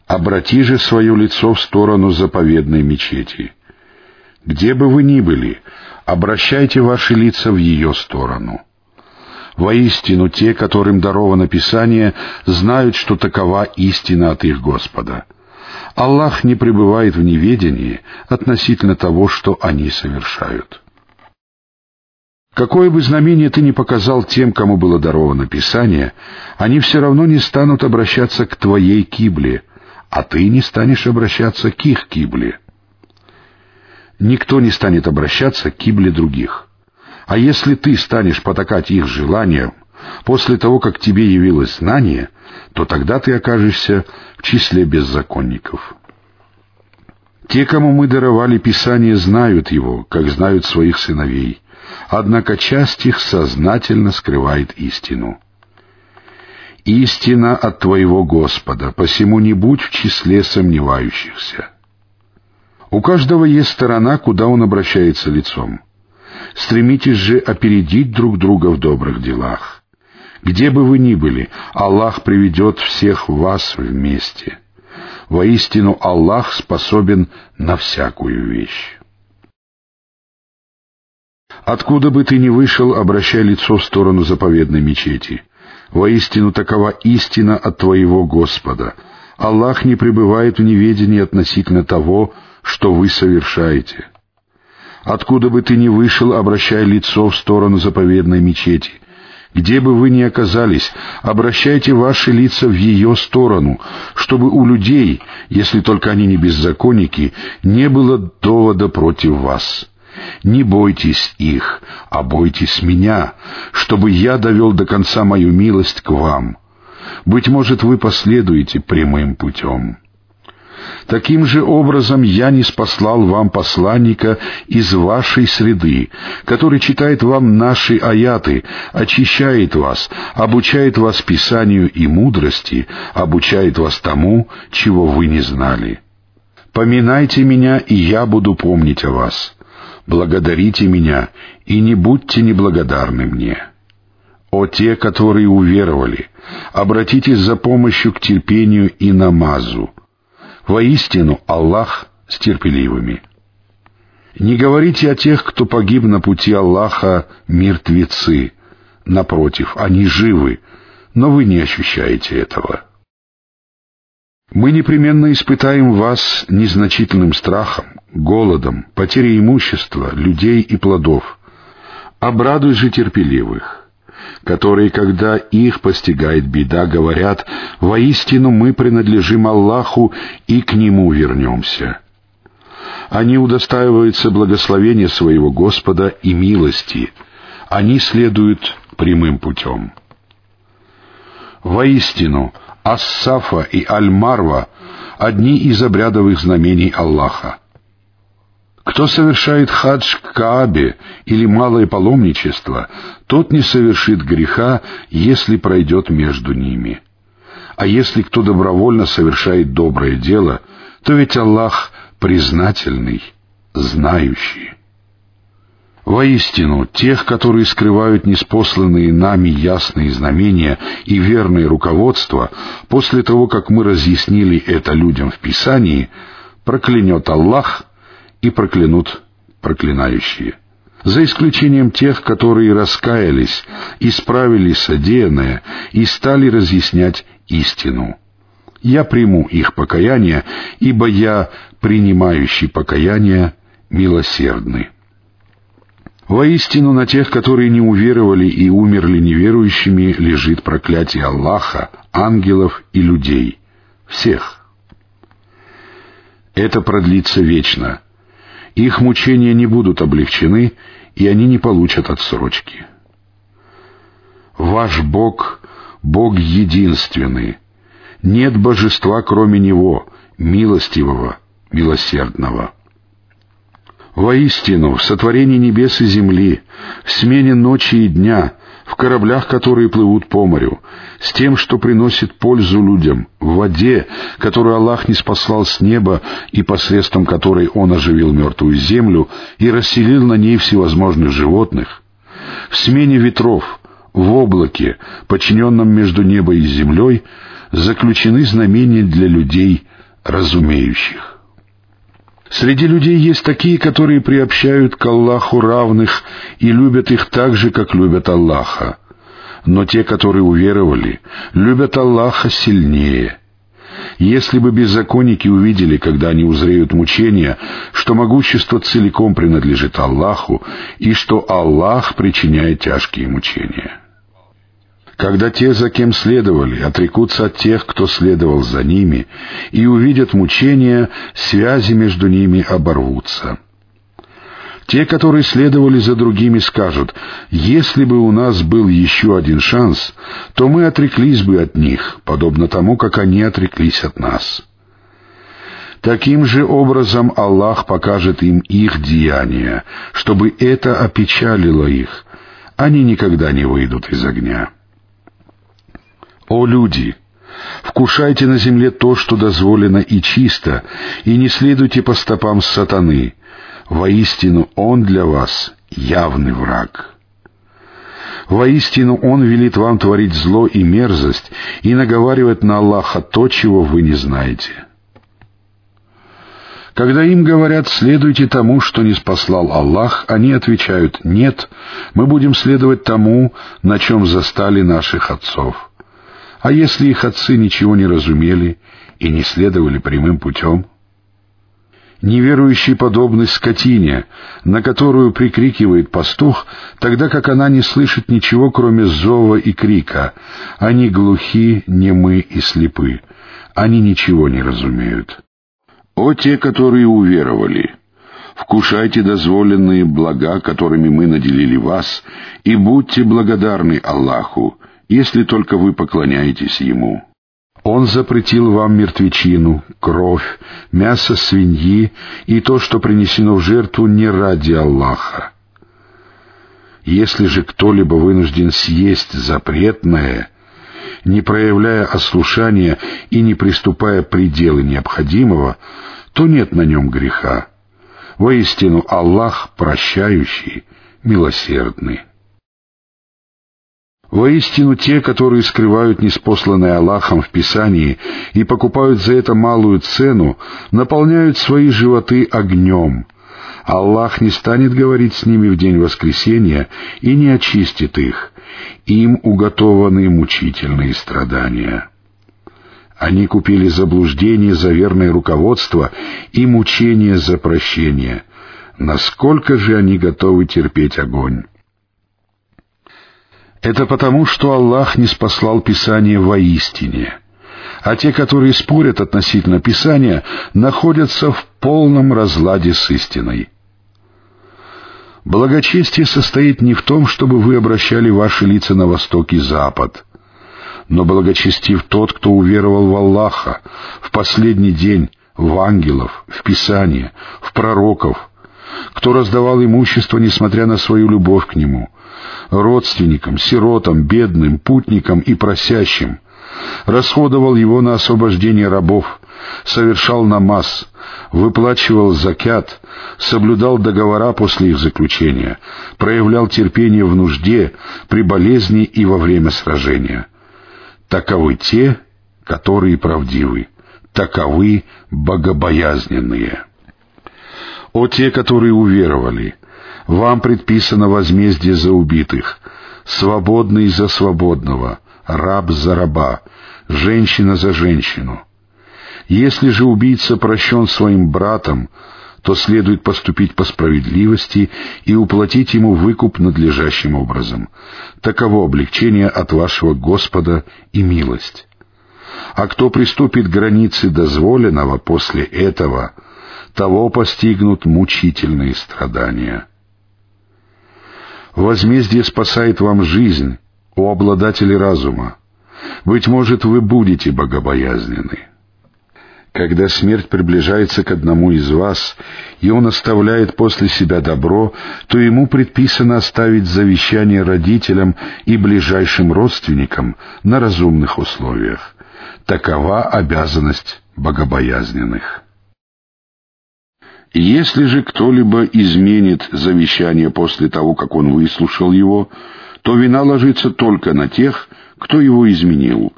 Обрати же свое лицо в сторону заповедной мечети. Где бы вы ни были, обращайте ваши лица в ее сторону. Воистину, те, которым даровано Писание, знают, что такова истина от их Господа. Аллах не пребывает в неведении относительно того, что они совершают. Какое бы знамение ты ни показал тем, кому было даровано Писание, они все равно не станут обращаться к твоей кибле, а ты не станешь обращаться к их кибле. Никто не станет обращаться к кибле других. А если ты станешь потакать их желаниям, после того, как тебе явилось знание, то тогда ты окажешься в числе беззаконников. Те, кому мы даровали Писание, знают его, как знают своих сыновей, однако часть их сознательно скрывает истину. Истина от твоего Господа, посему не будь в числе сомневающихся. У каждого есть сторона, куда он обращается лицом. Стремитесь же опередить друг друга в добрых делах. Где бы вы ни были, Аллах приведет всех вас вместе. Воистину Аллах способен на всякую вещь. Откуда бы ты ни вышел, обращай лицо в сторону заповедной мечети. Воистину такова истина от твоего Господа. Аллах не пребывает в неведении относительно того, что вы совершаете. Откуда бы ты ни вышел, обращай лицо в сторону заповедной мечети. Где бы вы ни оказались, обращайте ваши лица в ее сторону, чтобы у людей, если только они не беззаконники, не было довода против вас. Не бойтесь их, а бойтесь меня, чтобы я довел до конца мою милость к вам. Быть может, вы последуете прямым путем. Таким же образом я не спаслал вам посланника из вашей среды, который читает вам наши аяты, очищает вас, обучает вас Писанию и мудрости, обучает вас тому, чего вы не знали. Поминайте меня, и я буду помнить о вас благодарите меня и не будьте неблагодарны мне. О те, которые уверовали, обратитесь за помощью к терпению и намазу. Воистину Аллах с терпеливыми. Не говорите о тех, кто погиб на пути Аллаха, мертвецы. Напротив, они живы, но вы не ощущаете этого. Мы непременно испытаем вас незначительным страхом, голодом, потерей имущества, людей и плодов. Обрадуй же терпеливых, которые, когда их постигает беда, говорят, «Воистину мы принадлежим Аллаху и к Нему вернемся». Они удостаиваются благословения своего Господа и милости. Они следуют прямым путем. Воистину, Ас-Сафа и Аль-Марва — одни из обрядовых знамений Аллаха. Кто совершает хадж к Каабе или малое паломничество, тот не совершит греха, если пройдет между ними. А если кто добровольно совершает доброе дело, то ведь Аллах признательный, знающий. Воистину, тех, которые скрывают неспосланные нами ясные знамения и верное руководство, после того, как мы разъяснили это людям в Писании, проклянет Аллах и проклянут проклинающие. За исключением тех, которые раскаялись, исправили содеянное и стали разъяснять истину. Я приму их покаяние, ибо я, принимающий покаяние, милосердный. Воистину на тех, которые не уверовали и умерли неверующими, лежит проклятие Аллаха, ангелов и людей. Всех. Это продлится вечно. Их мучения не будут облегчены, и они не получат отсрочки. Ваш Бог — Бог единственный. Нет божества, кроме Него, милостивого, милосердного. Воистину, в сотворении небес и земли, в смене ночи и дня, в кораблях, которые плывут по морю, с тем, что приносит пользу людям, в воде, которую Аллах не спаслал с неба и посредством которой Он оживил мертвую землю и расселил на ней всевозможных животных, в смене ветров, в облаке, подчиненном между небом и землей, заключены знамения для людей, разумеющих. Среди людей есть такие, которые приобщают к Аллаху равных и любят их так же, как любят Аллаха. Но те, которые уверовали, любят Аллаха сильнее. Если бы беззаконники увидели, когда они узреют мучения, что могущество целиком принадлежит Аллаху и что Аллах причиняет тяжкие мучения. Когда те, за кем следовали, отрекутся от тех, кто следовал за ними, и увидят мучения, связи между ними оборвутся. Те, которые следовали за другими, скажут, «Если бы у нас был еще один шанс, то мы отреклись бы от них, подобно тому, как они отреклись от нас». Таким же образом Аллах покажет им их деяния, чтобы это опечалило их. Они никогда не выйдут из огня. О люди! Вкушайте на земле то, что дозволено и чисто, и не следуйте по стопам сатаны, Воистину Он для вас явный враг. Воистину Он велит вам творить зло и мерзость и наговаривать на Аллаха то, чего вы не знаете. Когда им говорят «следуйте тому, что не спаслал Аллах», они отвечают «нет, мы будем следовать тому, на чем застали наших отцов». А если их отцы ничего не разумели и не следовали прямым путем — неверующий подобный скотине, на которую прикрикивает пастух, тогда как она не слышит ничего, кроме зова и крика. Они глухи, немы и слепы. Они ничего не разумеют. О те, которые уверовали! Вкушайте дозволенные блага, которыми мы наделили вас, и будьте благодарны Аллаху, если только вы поклоняетесь Ему. Он запретил вам мертвечину, кровь, мясо свиньи и то, что принесено в жертву не ради Аллаха. Если же кто-либо вынужден съесть запретное, не проявляя ослушания и не приступая пределы необходимого, то нет на нем греха. Воистину Аллах прощающий, милосердный. Воистину те, которые скрывают неспосланное Аллахом в Писании и покупают за это малую цену, наполняют свои животы огнем. Аллах не станет говорить с ними в день воскресения и не очистит их. Им уготованы мучительные страдания. Они купили заблуждение за верное руководство и мучение за прощение. Насколько же они готовы терпеть огонь? Это потому, что Аллах не спаслал Писание воистине, а те, которые спорят относительно Писания, находятся в полном разладе с истиной. Благочестие состоит не в том, чтобы вы обращали ваши лица на восток и запад, но благочестив тот, кто уверовал в Аллаха, в последний день, в ангелов, в Писание, в пророков, кто раздавал имущество, несмотря на свою любовь к нему, родственникам, сиротам, бедным, путникам и просящим, расходовал его на освобождение рабов, совершал намаз, выплачивал закят, соблюдал договора после их заключения, проявлял терпение в нужде, при болезни и во время сражения. Таковы те, которые правдивы, таковы богобоязненные. О те, которые уверовали! Вам предписано возмездие за убитых, свободный за свободного, раб за раба, женщина за женщину. Если же убийца прощен своим братом, то следует поступить по справедливости и уплатить ему выкуп надлежащим образом. Таково облегчение от вашего Господа и милость. А кто приступит к границе дозволенного после этого — того постигнут мучительные страдания. Возмездие спасает вам жизнь, о обладатели разума. Быть может, вы будете богобоязнены. Когда смерть приближается к одному из вас, и он оставляет после себя добро, то ему предписано оставить завещание родителям и ближайшим родственникам на разумных условиях. Такова обязанность богобоязненных. Если же кто-либо изменит завещание после того, как он выслушал его, то вина ложится только на тех, кто его изменил.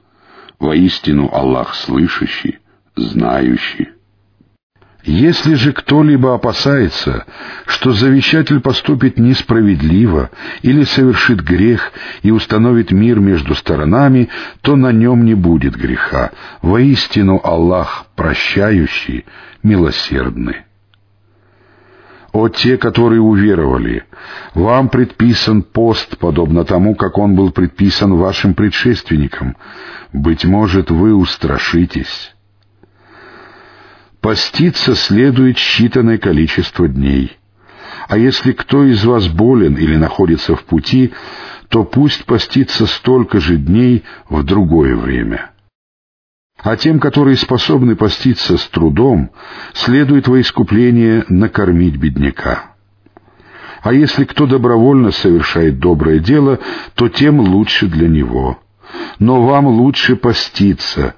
Воистину Аллах слышащий, знающий. Если же кто-либо опасается, что завещатель поступит несправедливо или совершит грех и установит мир между сторонами, то на нем не будет греха. Воистину Аллах прощающий, милосердный. О те, которые уверовали, вам предписан пост, подобно тому, как он был предписан вашим предшественникам. Быть может, вы устрашитесь. Поститься следует считанное количество дней. А если кто из вас болен или находится в пути, то пусть постится столько же дней в другое время. А тем, которые способны поститься с трудом, следует во искупление накормить бедняка. А если кто добровольно совершает доброе дело, то тем лучше для него. Но вам лучше поститься,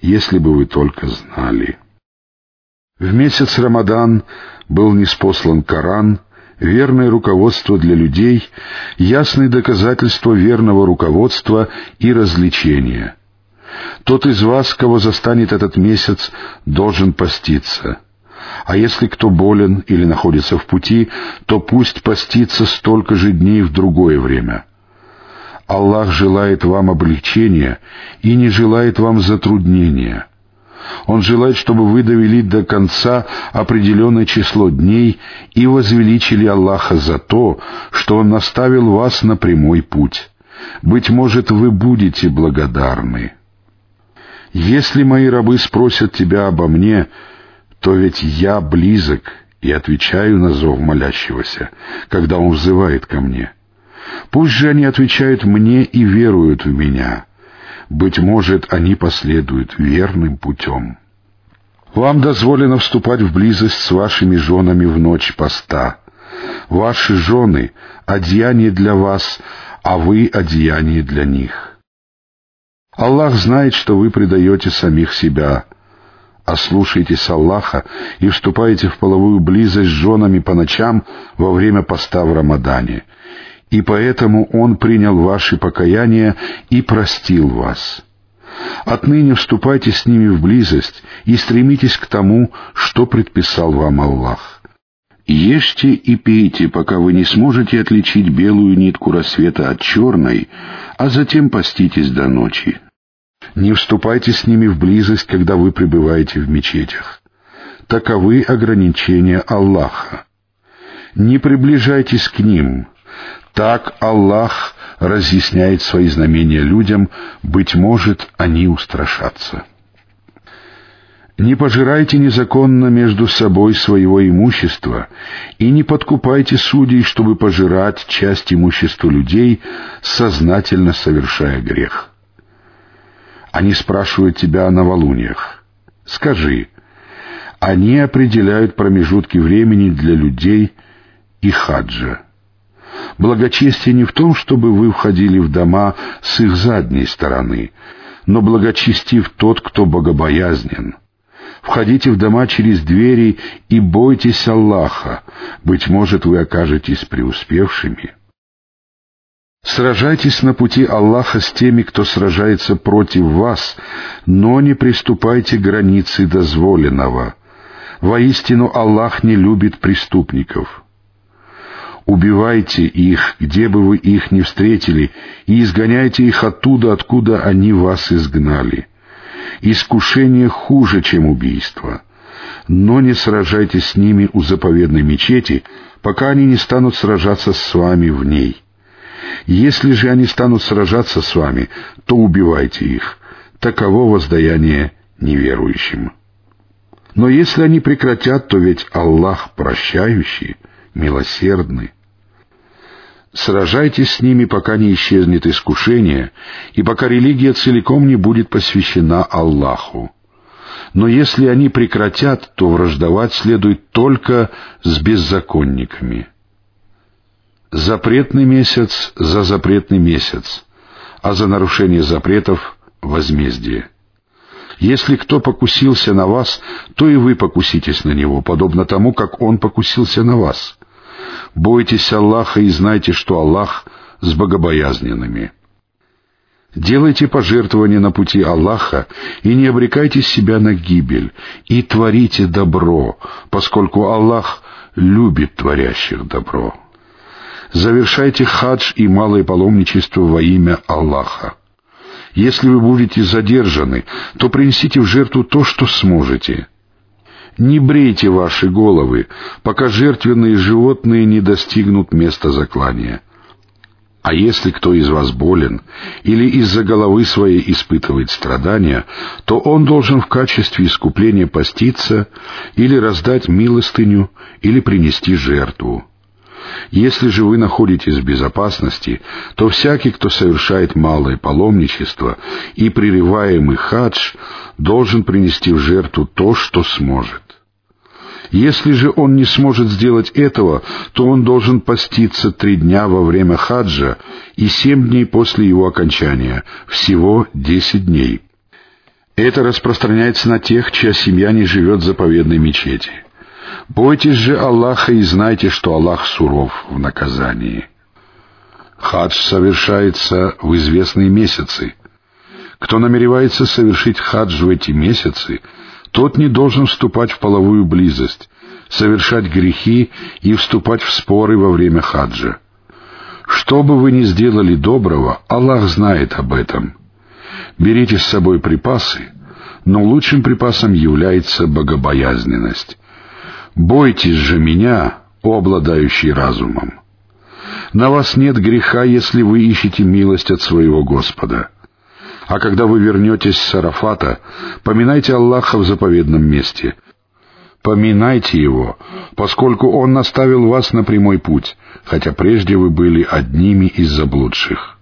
если бы вы только знали. В месяц Рамадан был неспослан Коран, верное руководство для людей, ясные доказательства верного руководства и развлечения. Тот из вас, кого застанет этот месяц, должен поститься. А если кто болен или находится в пути, то пусть постится столько же дней в другое время. Аллах желает вам облегчения и не желает вам затруднения — он желает, чтобы вы довели до конца определенное число дней и возвеличили Аллаха за то, что Он наставил вас на прямой путь. Быть может, вы будете благодарны. Если мои рабы спросят тебя обо мне, то ведь я близок и отвечаю на зов молящегося, когда он взывает ко мне. Пусть же они отвечают мне и веруют в меня. Быть может, они последуют верным путем. Вам дозволено вступать в близость с вашими женами в ночь поста. Ваши жены — одеяние для вас, а вы — одеяние для них. Аллах знает, что вы предаете самих себя. Ослушайтесь Аллаха и вступаете в половую близость с женами по ночам во время поста в Рамадане — и поэтому Он принял ваши покаяния и простил вас. Отныне вступайте с ними в близость и стремитесь к тому, что предписал вам Аллах. Ешьте и пейте, пока вы не сможете отличить белую нитку рассвета от черной, а затем поститесь до ночи. Не вступайте с ними в близость, когда вы пребываете в мечетях. Таковы ограничения Аллаха. Не приближайтесь к ним, так Аллах разъясняет свои знамения людям, быть может, они устрашатся. Не пожирайте незаконно между собой своего имущества и не подкупайте судей, чтобы пожирать часть имущества людей, сознательно совершая грех. Они спрашивают тебя о новолуниях. Скажи, они определяют промежутки времени для людей и хаджа. Благочестие не в том, чтобы вы входили в дома с их задней стороны, но благочестив тот, кто богобоязнен. Входите в дома через двери и бойтесь Аллаха, быть может, вы окажетесь преуспевшими. Сражайтесь на пути Аллаха с теми, кто сражается против вас, но не приступайте к границе дозволенного. Воистину Аллах не любит преступников. Убивайте их, где бы вы их ни встретили, и изгоняйте их оттуда, откуда они вас изгнали. Искушение хуже, чем убийство. Но не сражайтесь с ними у заповедной мечети, пока они не станут сражаться с вами в ней. Если же они станут сражаться с вами, то убивайте их. Таково воздаяние неверующим. Но если они прекратят, то ведь Аллах прощающий, милосердный. Сражайтесь с ними, пока не исчезнет искушение, и пока религия целиком не будет посвящена Аллаху. Но если они прекратят, то враждовать следует только с беззаконниками. Запретный месяц за запретный месяц, а за нарушение запретов — возмездие. Если кто покусился на вас, то и вы покуситесь на него, подобно тому, как он покусился на вас — Бойтесь Аллаха и знайте, что Аллах с богобоязненными. Делайте пожертвования на пути Аллаха и не обрекайте себя на гибель, и творите добро, поскольку Аллах любит творящих добро. Завершайте хадж и малое паломничество во имя Аллаха. Если вы будете задержаны, то принесите в жертву то, что сможете. Не брейте ваши головы, пока жертвенные животные не достигнут места заклания. А если кто из вас болен или из-за головы своей испытывает страдания, то он должен в качестве искупления поститься или раздать милостыню или принести жертву. Если же вы находитесь в безопасности, то всякий, кто совершает малое паломничество и прерываемый хадж, должен принести в жертву то, что сможет. Если же он не сможет сделать этого, то он должен поститься три дня во время хаджа и семь дней после его окончания, всего десять дней. Это распространяется на тех, чья семья не живет в заповедной мечети. Бойтесь же Аллаха и знайте, что Аллах суров в наказании. Хадж совершается в известные месяцы. Кто намеревается совершить хадж в эти месяцы — тот не должен вступать в половую близость, совершать грехи и вступать в споры во время хаджа. Что бы вы ни сделали доброго, Аллах знает об этом. Берите с собой припасы, но лучшим припасом является богобоязненность. Бойтесь же меня, о обладающий разумом. На вас нет греха, если вы ищете милость от своего Господа. А когда вы вернетесь с Арафата, поминайте Аллаха в заповедном месте. Поминайте Его, поскольку Он наставил вас на прямой путь, хотя прежде вы были одними из заблудших.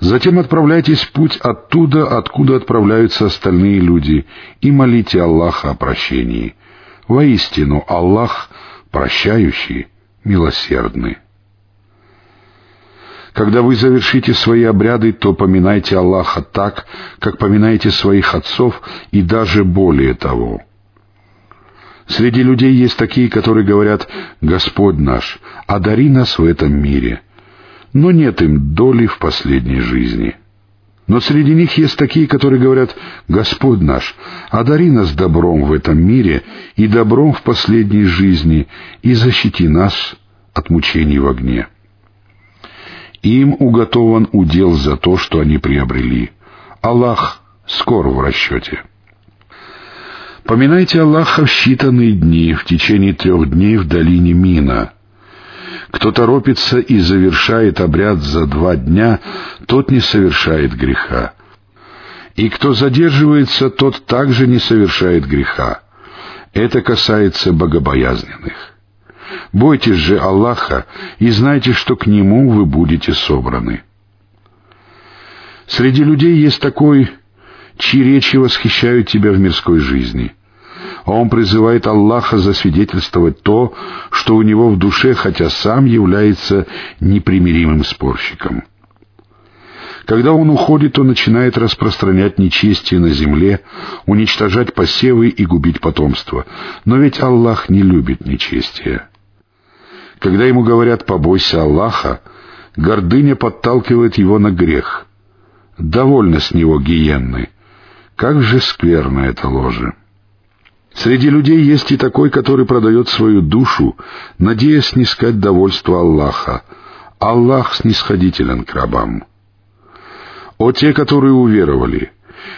Затем отправляйтесь в путь оттуда, откуда отправляются остальные люди, и молите Аллаха о прощении. Воистину, Аллах прощающий, милосердный. Когда вы завершите свои обряды, то поминайте Аллаха так, как поминаете своих отцов, и даже более того. Среди людей есть такие, которые говорят «Господь наш, одари нас в этом мире», но нет им доли в последней жизни. Но среди них есть такие, которые говорят «Господь наш, одари нас добром в этом мире и добром в последней жизни и защити нас от мучений в огне». Им уготован удел за то, что они приобрели. Аллах скоро в расчете. Поминайте Аллаха в считанные дни, в течение трех дней в долине Мина. Кто торопится и завершает обряд за два дня, тот не совершает греха. И кто задерживается, тот также не совершает греха. Это касается богобоязненных. Бойтесь же Аллаха и знайте, что к Нему вы будете собраны. Среди людей есть такой, чьи речи восхищают тебя в мирской жизни. Он призывает Аллаха засвидетельствовать то, что у него в душе, хотя сам является непримиримым спорщиком. Когда он уходит, он начинает распространять нечестие на земле, уничтожать посевы и губить потомство. Но ведь Аллах не любит нечестия. Когда ему говорят «побойся Аллаха», гордыня подталкивает его на грех. Довольно с него гиенны. Как же скверно это ложе. Среди людей есть и такой, который продает свою душу, надеясь снискать довольство Аллаха. Аллах снисходителен к рабам. О те, которые уверовали,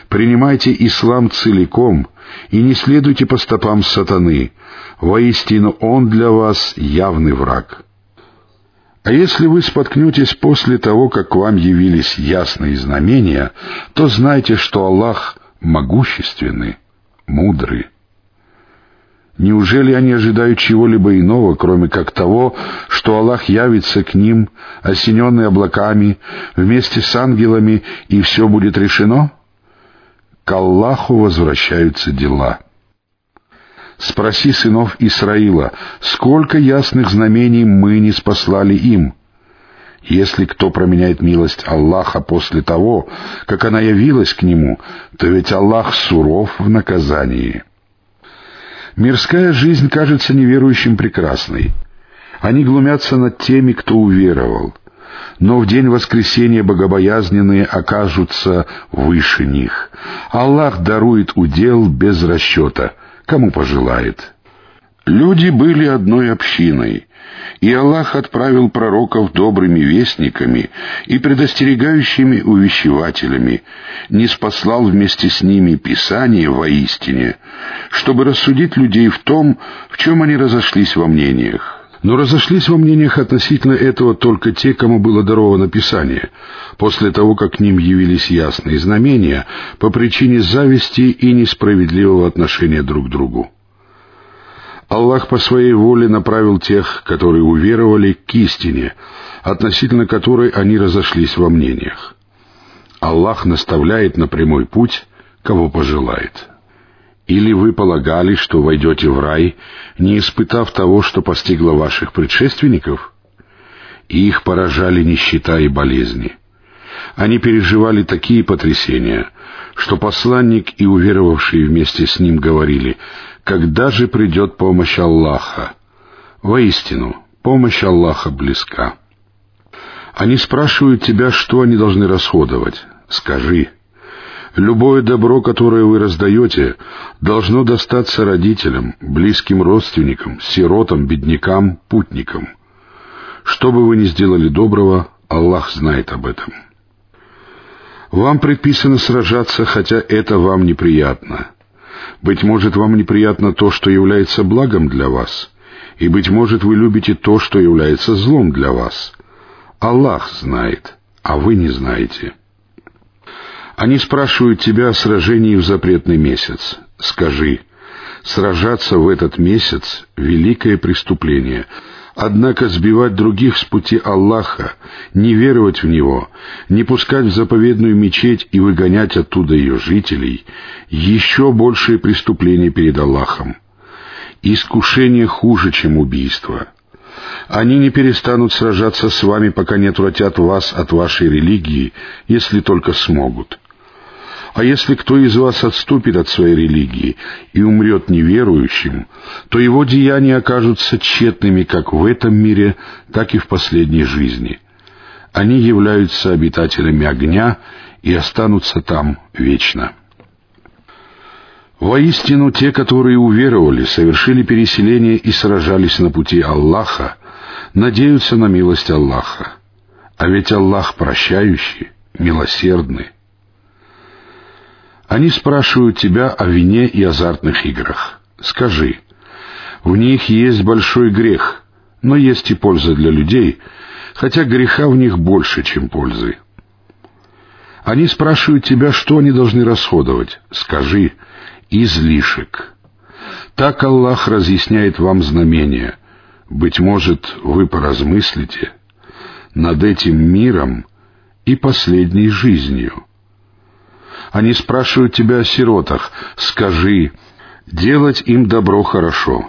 принимайте ислам целиком и не следуйте по стопам сатаны, Воистину Он для вас явный враг. А если вы споткнетесь после того, как к вам явились ясные знамения, то знайте, что Аллах могущественный, мудрый. Неужели они ожидают чего-либо иного, кроме как того, что Аллах явится к ним, осененный облаками, вместе с ангелами, и все будет решено? К Аллаху возвращаются дела. Спроси сынов Исраила, сколько ясных знамений мы не спаслали им? Если кто променяет милость Аллаха после того, как она явилась к нему, то ведь Аллах суров в наказании. Мирская жизнь кажется неверующим прекрасной. Они глумятся над теми, кто уверовал. но в день воскресения богобоязненные окажутся выше них. Аллах дарует удел без расчета, кому пожелает. Люди были одной общиной, и Аллах отправил пророков добрыми вестниками и предостерегающими увещевателями, не спаслал вместе с ними Писание воистине, чтобы рассудить людей в том, в чем они разошлись во мнениях. Но разошлись во мнениях относительно этого только те, кому было даровано Писание, после того, как к ним явились ясные знамения по причине зависти и несправедливого отношения друг к другу. Аллах по своей воле направил тех, которые уверовали, к истине, относительно которой они разошлись во мнениях. Аллах наставляет на прямой путь, кого пожелает. Или вы полагали, что войдете в рай, не испытав того, что постигло ваших предшественников? И их поражали нищета и болезни. Они переживали такие потрясения, что посланник и уверовавшие вместе с ним говорили, когда же придет помощь Аллаха? Воистину, помощь Аллаха близка. Они спрашивают тебя, что они должны расходовать. Скажи, любое добро, которое вы раздаете, должно достаться родителям, близким родственникам, сиротам, беднякам, путникам. Что бы вы ни сделали доброго, Аллах знает об этом. Вам предписано сражаться, хотя это вам неприятно. Быть может, вам неприятно то, что является благом для вас, и, быть может, вы любите то, что является злом для вас. Аллах знает, а вы не знаете. Они спрашивают тебя о сражении в запретный месяц. Скажи, сражаться в этот месяц — великое преступление — Однако сбивать других с пути Аллаха, не веровать в Него, не пускать в заповедную мечеть и выгонять оттуда ее жителей — еще большее преступление перед Аллахом. Искушение хуже, чем убийство. Они не перестанут сражаться с вами, пока не отвратят вас от вашей религии, если только смогут. А если кто из вас отступит от своей религии и умрет неверующим, то его деяния окажутся тщетными как в этом мире, так и в последней жизни. Они являются обитателями огня и останутся там вечно. Воистину, те, которые уверовали, совершили переселение и сражались на пути Аллаха, надеются на милость Аллаха. А ведь Аллах прощающий, милосердный. Они спрашивают тебя о вине и азартных играх. Скажи, в них есть большой грех, но есть и польза для людей, хотя греха в них больше, чем пользы. Они спрашивают тебя, что они должны расходовать. Скажи, излишек. Так Аллах разъясняет вам знамения. Быть может, вы поразмыслите над этим миром и последней жизнью. Они спрашивают тебя о сиротах. Скажи, делать им добро хорошо.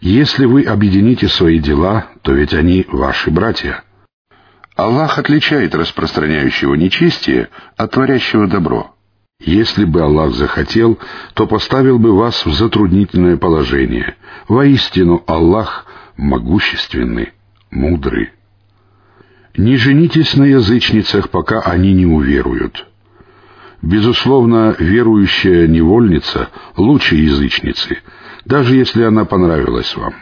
Если вы объедините свои дела, то ведь они ваши братья. Аллах отличает распространяющего нечестие от творящего добро. Если бы Аллах захотел, то поставил бы вас в затруднительное положение. Воистину Аллах могущественный, мудрый. Не женитесь на язычницах, пока они не уверуют. Безусловно, верующая невольница лучше язычницы, даже если она понравилась вам.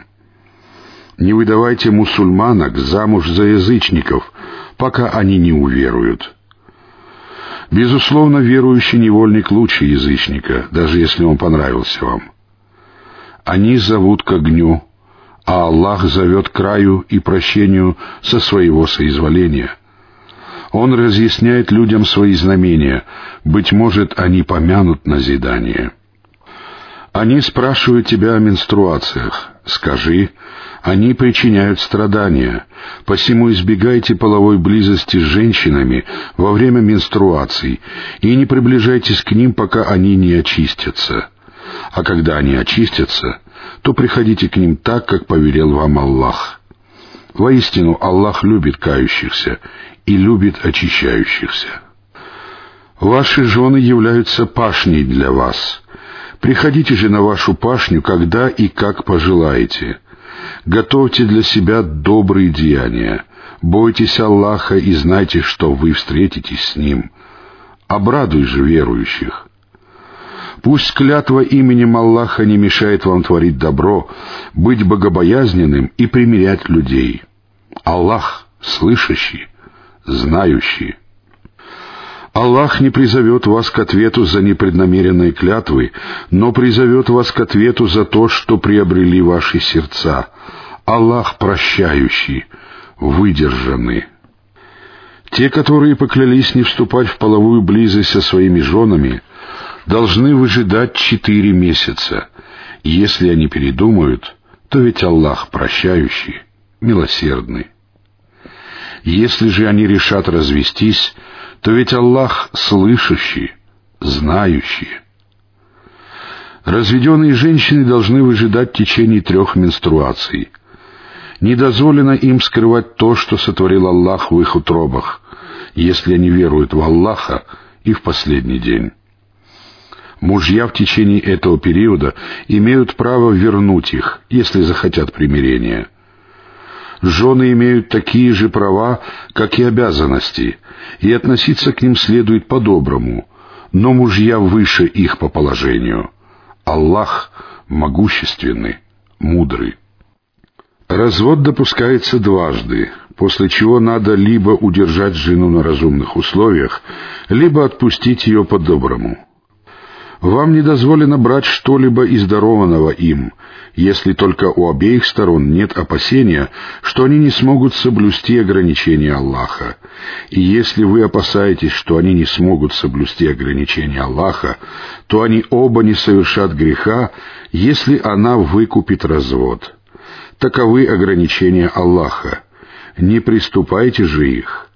Не выдавайте мусульманок замуж за язычников, пока они не уверуют. Безусловно, верующий невольник лучше язычника, даже если он понравился вам. Они зовут к огню, а Аллах зовет к краю и прощению со своего соизволения — он разъясняет людям свои знамения, быть может, они помянут назидание. Они спрашивают тебя о менструациях. Скажи, они причиняют страдания, посему избегайте половой близости с женщинами во время менструаций и не приближайтесь к ним, пока они не очистятся. А когда они очистятся, то приходите к ним так, как повелел вам Аллах. Воистину, Аллах любит кающихся и любит очищающихся. Ваши жены являются пашней для вас. Приходите же на вашу пашню, когда и как пожелаете. Готовьте для себя добрые деяния. Бойтесь Аллаха и знайте, что вы встретитесь с Ним. Обрадуй же верующих. Пусть клятва именем Аллаха не мешает вам творить добро, быть богобоязненным и примирять людей. Аллах слышащий, знающий. Аллах не призовет вас к ответу за непреднамеренные клятвы, но призовет вас к ответу за то, что приобрели ваши сердца. Аллах прощающий, выдержанный. Те, которые поклялись не вступать в половую близость со своими женами, должны выжидать четыре месяца. Если они передумают, то ведь Аллах прощающий, милосердный. Если же они решат развестись, то ведь Аллах слышащий, знающий. Разведенные женщины должны выжидать в течение трех менструаций. Не дозволено им скрывать то, что сотворил Аллах в их утробах, если они веруют в Аллаха и в последний день. Мужья в течение этого периода имеют право вернуть их, если захотят примирения. Жены имеют такие же права, как и обязанности, и относиться к ним следует по-доброму, но мужья выше их по положению. Аллах могущественный, мудрый. Развод допускается дважды, после чего надо либо удержать жену на разумных условиях, либо отпустить ее по-доброму. Вам не дозволено брать что-либо из дарованного им, если только у обеих сторон нет опасения, что они не смогут соблюсти ограничения Аллаха. И если вы опасаетесь, что они не смогут соблюсти ограничения Аллаха, то они оба не совершат греха, если она выкупит развод. Таковы ограничения Аллаха. Не приступайте же их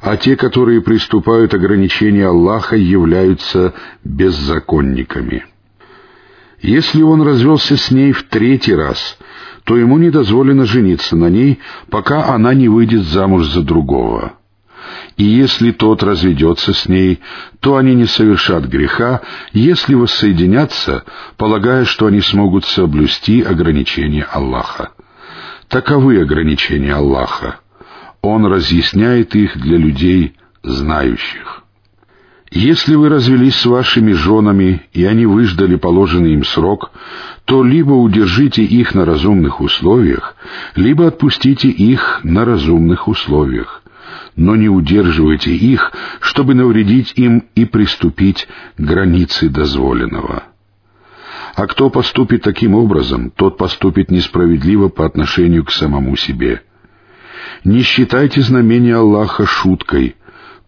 а те, которые приступают ограничения Аллаха, являются беззаконниками. Если он развелся с ней в третий раз, то ему не дозволено жениться на ней, пока она не выйдет замуж за другого. И если тот разведется с ней, то они не совершат греха, если воссоединятся, полагая, что они смогут соблюсти ограничения Аллаха. Таковы ограничения Аллаха. Он разъясняет их для людей, знающих. Если вы развелись с вашими женами, и они выждали положенный им срок, то либо удержите их на разумных условиях, либо отпустите их на разумных условиях. Но не удерживайте их, чтобы навредить им и приступить к границе дозволенного. А кто поступит таким образом, тот поступит несправедливо по отношению к самому себе — не считайте знамения Аллаха шуткой.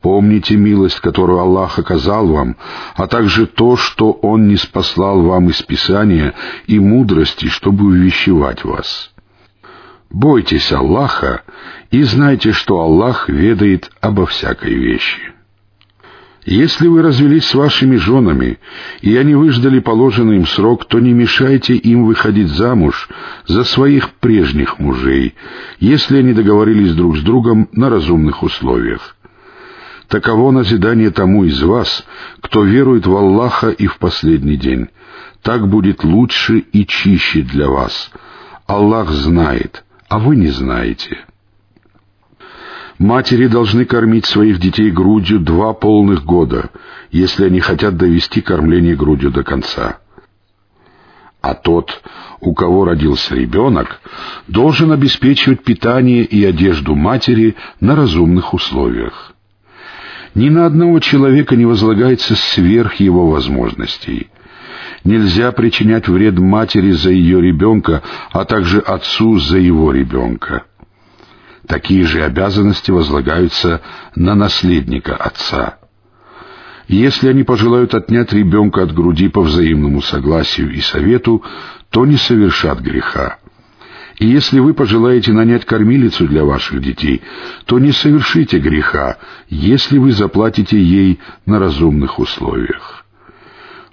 Помните милость, которую Аллах оказал вам, а также то, что Он не спаслал вам из Писания и мудрости, чтобы увещевать вас. Бойтесь Аллаха и знайте, что Аллах ведает обо всякой вещи. Если вы развелись с вашими женами, и они выждали положенный им срок, то не мешайте им выходить замуж за своих прежних мужей, если они договорились друг с другом на разумных условиях. Таково назидание тому из вас, кто верует в Аллаха и в последний день. Так будет лучше и чище для вас. Аллах знает, а вы не знаете». Матери должны кормить своих детей грудью два полных года, если они хотят довести кормление грудью до конца. А тот, у кого родился ребенок, должен обеспечивать питание и одежду матери на разумных условиях. Ни на одного человека не возлагается сверх его возможностей. Нельзя причинять вред матери за ее ребенка, а также отцу за его ребенка. Такие же обязанности возлагаются на наследника отца. Если они пожелают отнять ребенка от груди по взаимному согласию и совету, то не совершат греха. И если вы пожелаете нанять кормилицу для ваших детей, то не совершите греха, если вы заплатите ей на разумных условиях.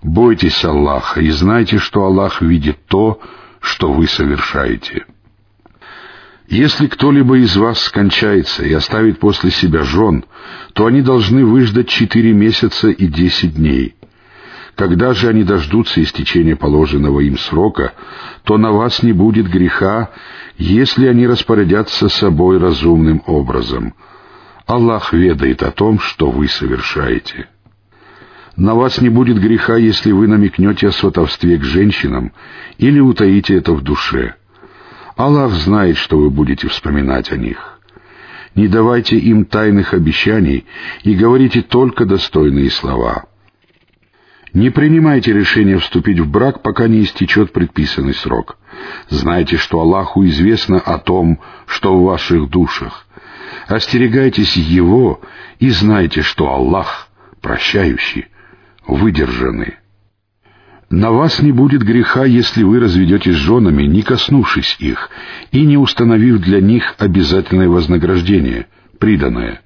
Бойтесь Аллаха и знайте, что Аллах видит то, что вы совершаете. Если кто-либо из вас скончается и оставит после себя жен, то они должны выждать четыре месяца и десять дней. Когда же они дождутся истечения положенного им срока, то на вас не будет греха, если они распорядятся собой разумным образом. Аллах ведает о том, что вы совершаете. На вас не будет греха, если вы намекнете о сватовстве к женщинам или утаите это в душе. Аллах знает, что вы будете вспоминать о них. Не давайте им тайных обещаний и говорите только достойные слова. Не принимайте решение вступить в брак, пока не истечет предписанный срок. Знайте, что Аллаху известно о том, что в ваших душах. Остерегайтесь Его и знайте, что Аллах прощающий, выдержанный. На вас не будет греха, если вы разведетесь с женами, не коснувшись их, и не установив для них обязательное вознаграждение, приданное.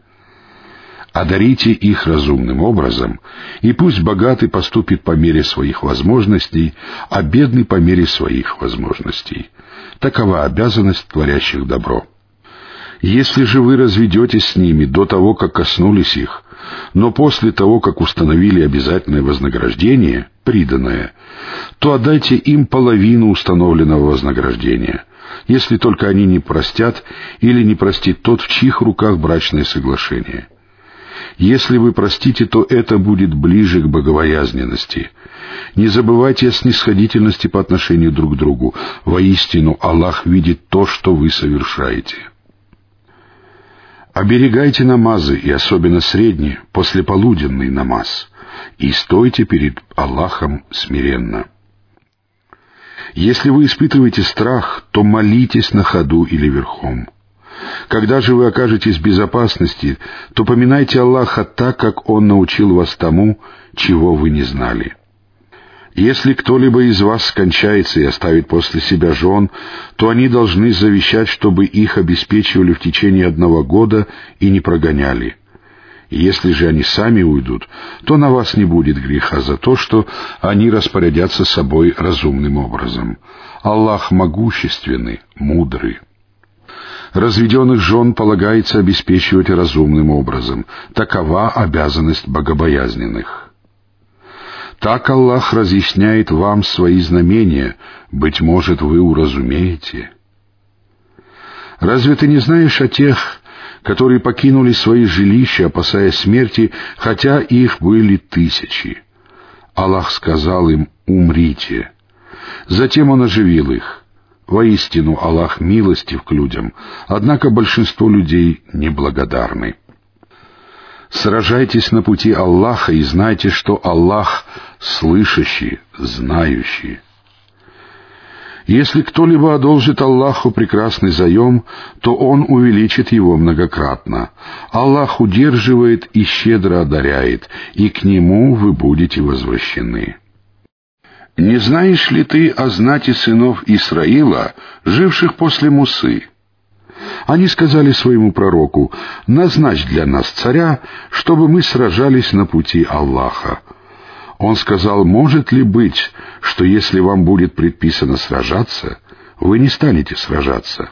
Одарите их разумным образом, и пусть богатый поступит по мере своих возможностей, а бедный по мере своих возможностей. Такова обязанность творящих добро. Если же вы разведетесь с ними до того, как коснулись их, но после того, как установили обязательное вознаграждение, приданное, то отдайте им половину установленного вознаграждения, если только они не простят или не простит тот, в чьих руках брачное соглашение. Если вы простите, то это будет ближе к богобоязненности. Не забывайте о снисходительности по отношению друг к другу. Воистину, Аллах видит то, что вы совершаете. Оберегайте намазы, и особенно средний, послеполуденный намаз, и стойте перед Аллахом смиренно. Если вы испытываете страх, то молитесь на ходу или верхом. Когда же вы окажетесь в безопасности, то поминайте Аллаха так, как Он научил вас тому, чего вы не знали. Если кто-либо из вас скончается и оставит после себя жен, то они должны завещать, чтобы их обеспечивали в течение одного года и не прогоняли. Если же они сами уйдут, то на вас не будет греха за то, что они распорядятся собой разумным образом. Аллах могущественный, мудрый. Разведенных жен полагается обеспечивать разумным образом. Такова обязанность богобоязненных. Так Аллах разъясняет вам свои знамения, быть может, вы уразумеете. Разве ты не знаешь о тех, которые покинули свои жилища, опасаясь смерти, хотя их были тысячи? Аллах сказал им «умрите». Затем Он оживил их. Воистину Аллах милостив к людям, однако большинство людей неблагодарны. Сражайтесь на пути Аллаха и знайте, что Аллах слышащий, знающий. Если кто-либо одолжит Аллаху прекрасный заем, то Он увеличит его многократно. Аллах удерживает и щедро одаряет, и к Нему вы будете возвращены. Не знаешь ли ты о знати сынов Исраила, живших после Мусы? Они сказали своему пророку, «Назначь для нас царя, чтобы мы сражались на пути Аллаха». Он сказал, «Может ли быть, что если вам будет предписано сражаться, вы не станете сражаться?»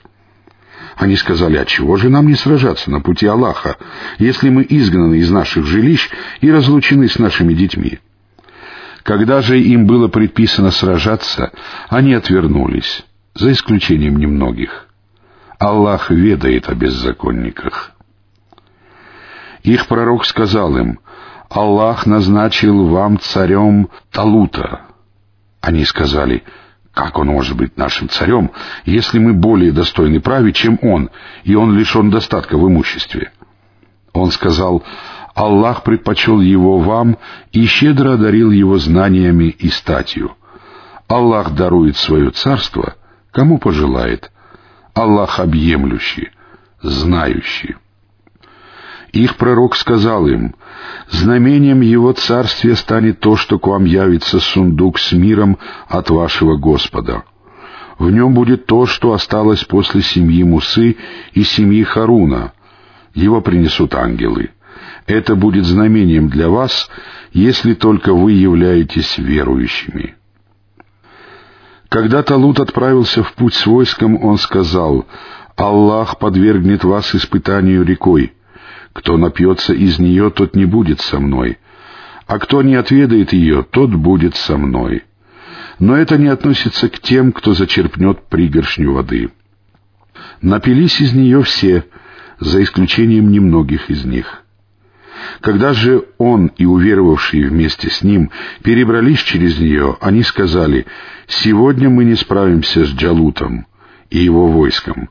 Они сказали, «А чего же нам не сражаться на пути Аллаха, если мы изгнаны из наших жилищ и разлучены с нашими детьми?» Когда же им было предписано сражаться, они отвернулись, за исключением немногих. Аллах ведает о беззаконниках. Их пророк сказал им, Аллах назначил вам царем Талута. Они сказали, как он может быть нашим царем, если мы более достойны править, чем он, и он лишен достатка в имуществе? Он сказал, Аллах предпочел его вам и щедро одарил его знаниями и статью. Аллах дарует свое царство, кому пожелает, Аллах объемлющий, знающий. Их пророк сказал им, «Знамением его царствия станет то, что к вам явится сундук с миром от вашего Господа. В нем будет то, что осталось после семьи Мусы и семьи Харуна. Его принесут ангелы. Это будет знамением для вас, если только вы являетесь верующими». Когда Талут отправился в путь с войском, он сказал, «Аллах подвергнет вас испытанию рекой. Кто напьется из нее, тот не будет со мной. а кто не отведает ее, тот будет со мной. Но это не относится к тем, кто зачерпнет пригоршню воды. Напились из нее все, за исключением немногих из них. Когда же он и уверовавшие вместе с ним перебрались через нее, они сказали, «Сегодня мы не справимся с Джалутом и его войском».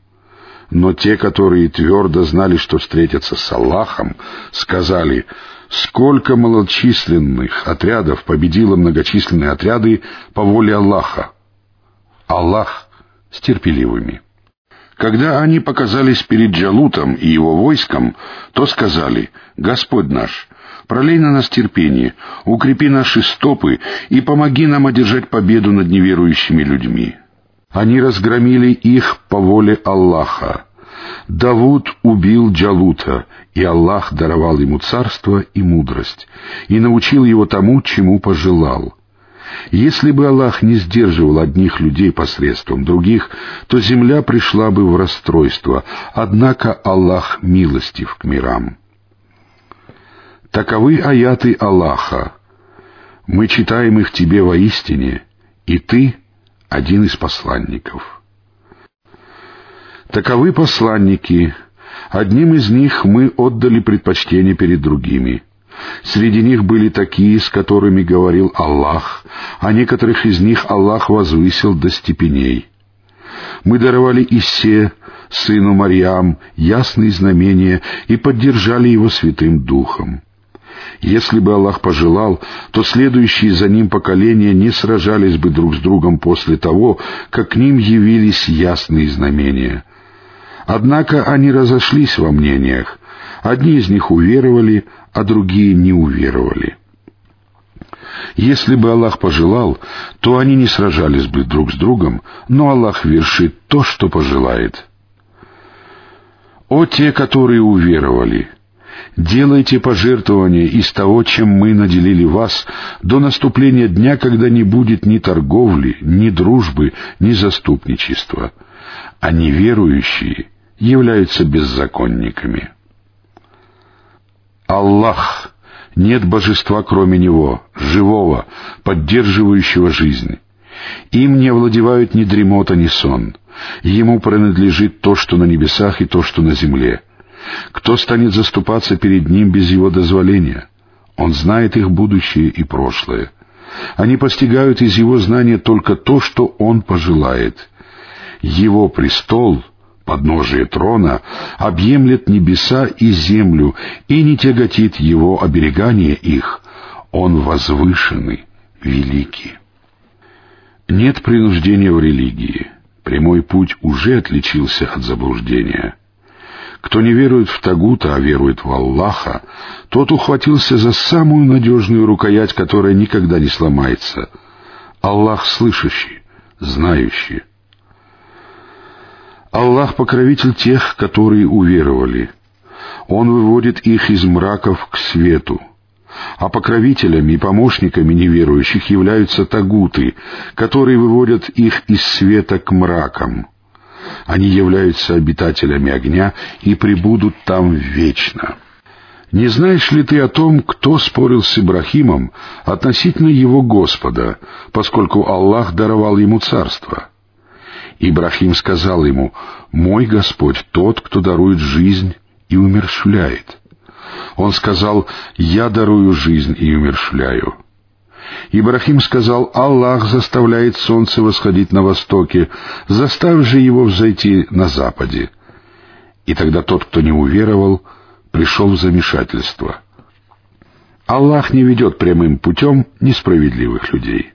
Но те, которые твердо знали, что встретятся с Аллахом, сказали, «Сколько малочисленных отрядов победило многочисленные отряды по воле Аллаха!» Аллах с терпеливыми. Когда они показались перед Джалутом и его войском, то сказали, «Господь наш, пролей на нас терпение, укрепи наши стопы и помоги нам одержать победу над неверующими людьми». Они разгромили их по воле Аллаха. Давуд убил Джалута, и Аллах даровал ему царство и мудрость, и научил его тому, чему пожелал — если бы Аллах не сдерживал одних людей посредством других, то земля пришла бы в расстройство, однако Аллах милостив к мирам. Таковы аяты Аллаха. Мы читаем их тебе воистине, и ты — один из посланников. Таковы посланники. Одним из них мы отдали предпочтение перед другими — Среди них были такие, с которыми говорил Аллах, а некоторых из них Аллах возвысил до степеней. Мы даровали Исе, сыну Марьям, ясные знамения и поддержали его святым духом. Если бы Аллах пожелал, то следующие за ним поколения не сражались бы друг с другом после того, как к ним явились ясные знамения. Однако они разошлись во мнениях. Одни из них уверовали, а другие не уверовали. Если бы Аллах пожелал, то они не сражались бы друг с другом, но Аллах вершит то, что пожелает. О те, которые уверовали! Делайте пожертвования из того, чем мы наделили вас, до наступления дня, когда не будет ни торговли, ни дружбы, ни заступничества, а неверующие являются беззаконниками. Аллах, нет божества кроме Него, живого, поддерживающего жизнь. Им не овладевают ни дремота, ни сон. Ему принадлежит то, что на небесах, и то, что на земле. Кто станет заступаться перед Ним без Его дозволения? Он знает их будущее и прошлое. Они постигают из Его знания только то, что Он пожелает. Его престол — подножие трона, объемлет небеса и землю и не тяготит его оберегание их. Он возвышенный, великий. Нет принуждения в религии. Прямой путь уже отличился от заблуждения. Кто не верует в Тагута, а верует в Аллаха, тот ухватился за самую надежную рукоять, которая никогда не сломается. Аллах слышащий, знающий. Аллах — покровитель тех, которые уверовали. Он выводит их из мраков к свету. А покровителями и помощниками неверующих являются тагуты, которые выводят их из света к мракам. Они являются обитателями огня и пребудут там вечно. Не знаешь ли ты о том, кто спорил с Ибрахимом относительно его Господа, поскольку Аллах даровал ему царство? Ибрахим сказал ему, «Мой Господь тот, кто дарует жизнь и умершвляет». Он сказал, «Я дарую жизнь и умершвляю». Ибрахим сказал, «Аллах заставляет солнце восходить на востоке, заставь же его взойти на западе». И тогда тот, кто не уверовал, пришел в замешательство. Аллах не ведет прямым путем несправедливых людей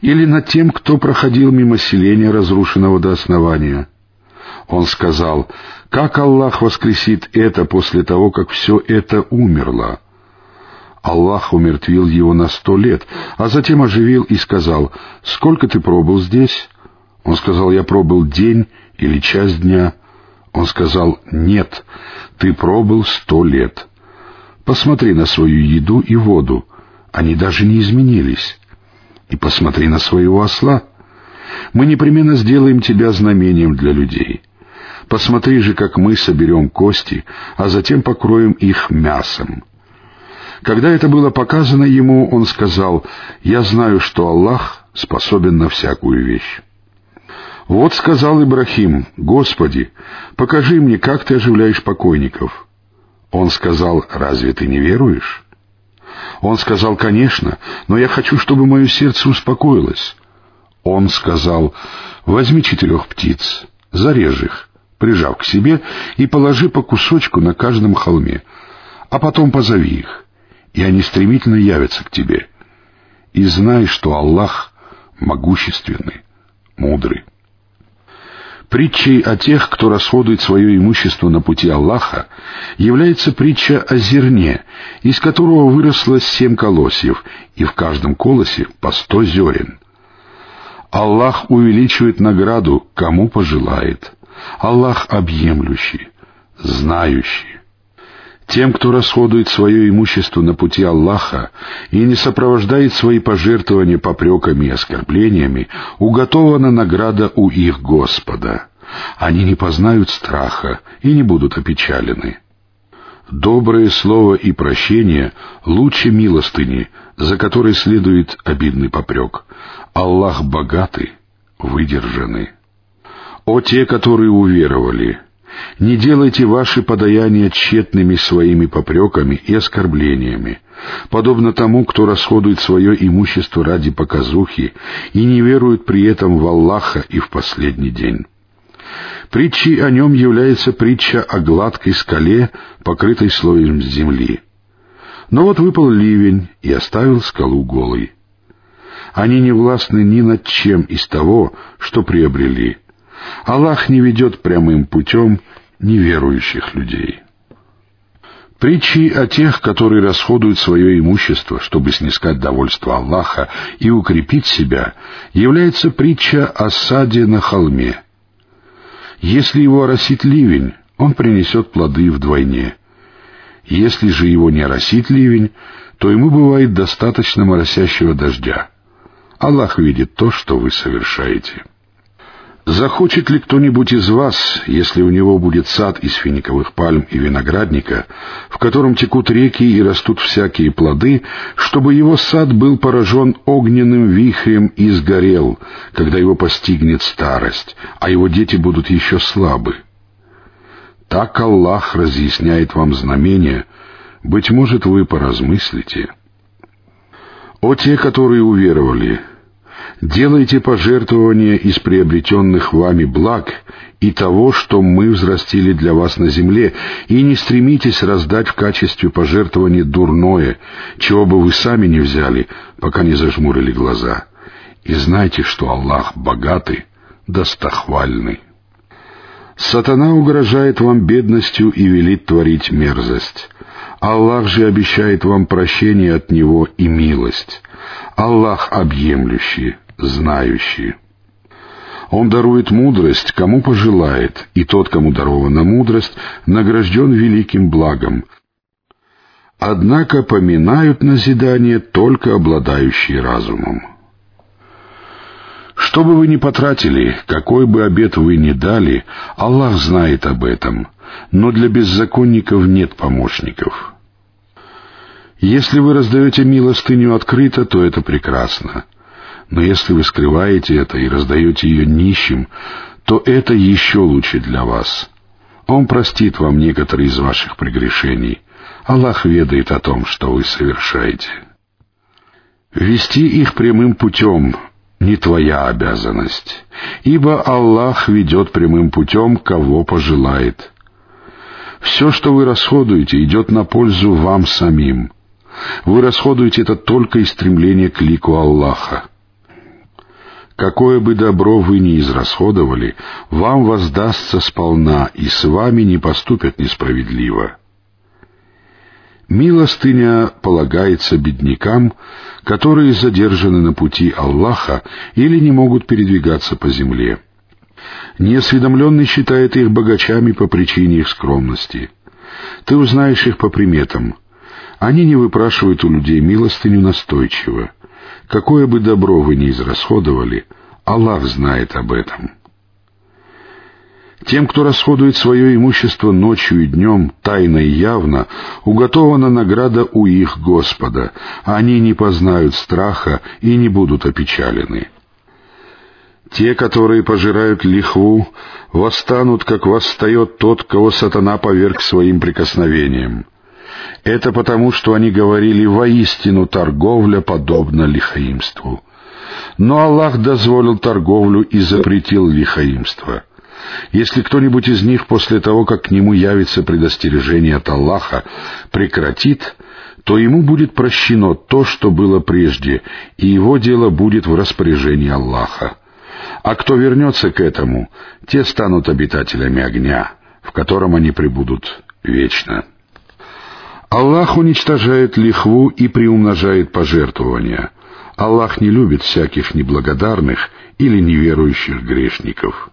или над тем, кто проходил мимо селения, разрушенного до основания. Он сказал, как Аллах воскресит это после того, как все это умерло? Аллах умертвил его на сто лет, а затем оживил и сказал, «Сколько ты пробыл здесь?» Он сказал, «Я пробыл день или часть дня». Он сказал, «Нет, ты пробыл сто лет. Посмотри на свою еду и воду, они даже не изменились и посмотри на своего осла. Мы непременно сделаем тебя знамением для людей. Посмотри же, как мы соберем кости, а затем покроем их мясом. Когда это было показано ему, он сказал, «Я знаю, что Аллах способен на всякую вещь». Вот сказал Ибрахим, «Господи, покажи мне, как ты оживляешь покойников». Он сказал, «Разве ты не веруешь?» Он сказал, «Конечно, но я хочу, чтобы мое сердце успокоилось». Он сказал, «Возьми четырех птиц, зарежь их, прижав к себе, и положи по кусочку на каждом холме, а потом позови их, и они стремительно явятся к тебе. И знай, что Аллах могущественный, мудрый». Притчей о тех, кто расходует свое имущество на пути Аллаха, является притча о зерне, из которого выросло семь колосьев, и в каждом колосе по сто зерен. Аллах увеличивает награду, кому пожелает. Аллах объемлющий, знающий. Тем, кто расходует свое имущество на пути Аллаха и не сопровождает свои пожертвования попреками и оскорблениями, уготована награда у их Господа. Они не познают страха и не будут опечалены. Доброе слово и прощение лучше милостыни, за которой следует обидный попрек. Аллах богатый, выдержанный. О те, которые уверовали! Не делайте ваши подаяния тщетными своими попреками и оскорблениями, подобно тому, кто расходует свое имущество ради показухи и не верует при этом в Аллаха и в последний день. Притчей о нем является притча о гладкой скале, покрытой слоем земли. Но вот выпал ливень и оставил скалу голой. Они не властны ни над чем из того, что приобрели. Аллах не ведет прямым путем неверующих людей. Притчи о тех, которые расходуют свое имущество, чтобы снискать довольство Аллаха и укрепить себя, является притча о саде на холме. Если его оросит ливень, он принесет плоды вдвойне. Если же его не оросит ливень, то ему бывает достаточно моросящего дождя. Аллах видит то, что вы совершаете. Захочет ли кто-нибудь из вас, если у него будет сад из финиковых пальм и виноградника, в котором текут реки и растут всякие плоды, чтобы его сад был поражен огненным вихрем и сгорел, когда его постигнет старость, а его дети будут еще слабы? Так Аллах разъясняет вам знамения, быть может, вы поразмыслите. О те, которые уверовали, Делайте пожертвования из приобретенных вами благ и того, что мы взрастили для вас на земле, и не стремитесь раздать в качестве пожертвования дурное, чего бы вы сами не взяли, пока не зажмурили глаза. И знайте, что Аллах богатый, достохвальный. Сатана угрожает вам бедностью и велит творить мерзость. Аллах же обещает вам прощение от Него и милость. Аллах объемлющий, знающий. Он дарует мудрость, кому пожелает, и тот, кому дарована мудрость, награжден великим благом. Однако поминают назидание только обладающие разумом. Что бы вы ни потратили, какой бы обет вы ни дали, Аллах знает об этом, но для беззаконников нет помощников. Если вы раздаете милостыню открыто, то это прекрасно. Но если вы скрываете это и раздаете ее нищим, то это еще лучше для вас. Он простит вам некоторые из ваших прегрешений. Аллах ведает о том, что вы совершаете. Вести их прямым путем — не твоя обязанность, ибо Аллах ведет прямым путем, кого пожелает. Все, что вы расходуете, идет на пользу вам самим. Вы расходуете это только из стремления к лику Аллаха. Какое бы добро вы ни израсходовали, вам воздастся сполна, и с вами не поступят несправедливо. Милостыня полагается беднякам, которые задержаны на пути Аллаха или не могут передвигаться по земле. Неосведомленный считает их богачами по причине их скромности. Ты узнаешь их по приметам. Они не выпрашивают у людей милостыню настойчиво. Какое бы добро вы ни израсходовали, Аллах знает об этом. Тем, кто расходует свое имущество ночью и днем, тайно и явно, уготована награда у их Господа, они не познают страха и не будут опечалены. Те, которые пожирают лихву, восстанут, как восстает тот, кого сатана поверг своим прикосновением. Это потому, что они говорили «воистину торговля подобна лихаимству». Но Аллах дозволил торговлю и запретил лихаимство. Если кто-нибудь из них после того, как к нему явится предостережение от Аллаха, прекратит, то ему будет прощено то, что было прежде, и его дело будет в распоряжении Аллаха. А кто вернется к этому, те станут обитателями огня, в котором они пребудут вечно. Аллах уничтожает лихву и приумножает пожертвования. Аллах не любит всяких неблагодарных или неверующих грешников.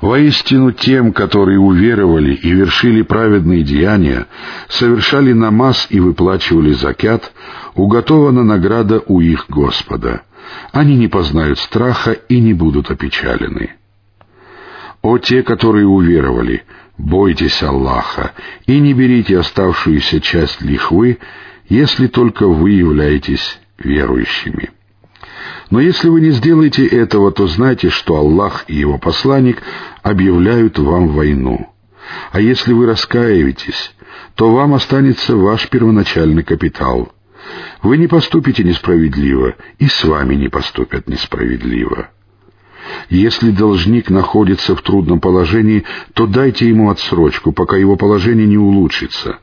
Воистину тем, которые уверовали и вершили праведные деяния, совершали намаз и выплачивали закят, уготована награда у их Господа. Они не познают страха и не будут опечалены. О те, которые уверовали, бойтесь Аллаха и не берите оставшуюся часть лихвы, если только вы являетесь верующими. Но если вы не сделаете этого, то знайте, что Аллах и Его посланник объявляют вам войну. А если вы раскаиваетесь, то вам останется ваш первоначальный капитал. Вы не поступите несправедливо, и с вами не поступят несправедливо. Если должник находится в трудном положении, то дайте ему отсрочку, пока его положение не улучшится.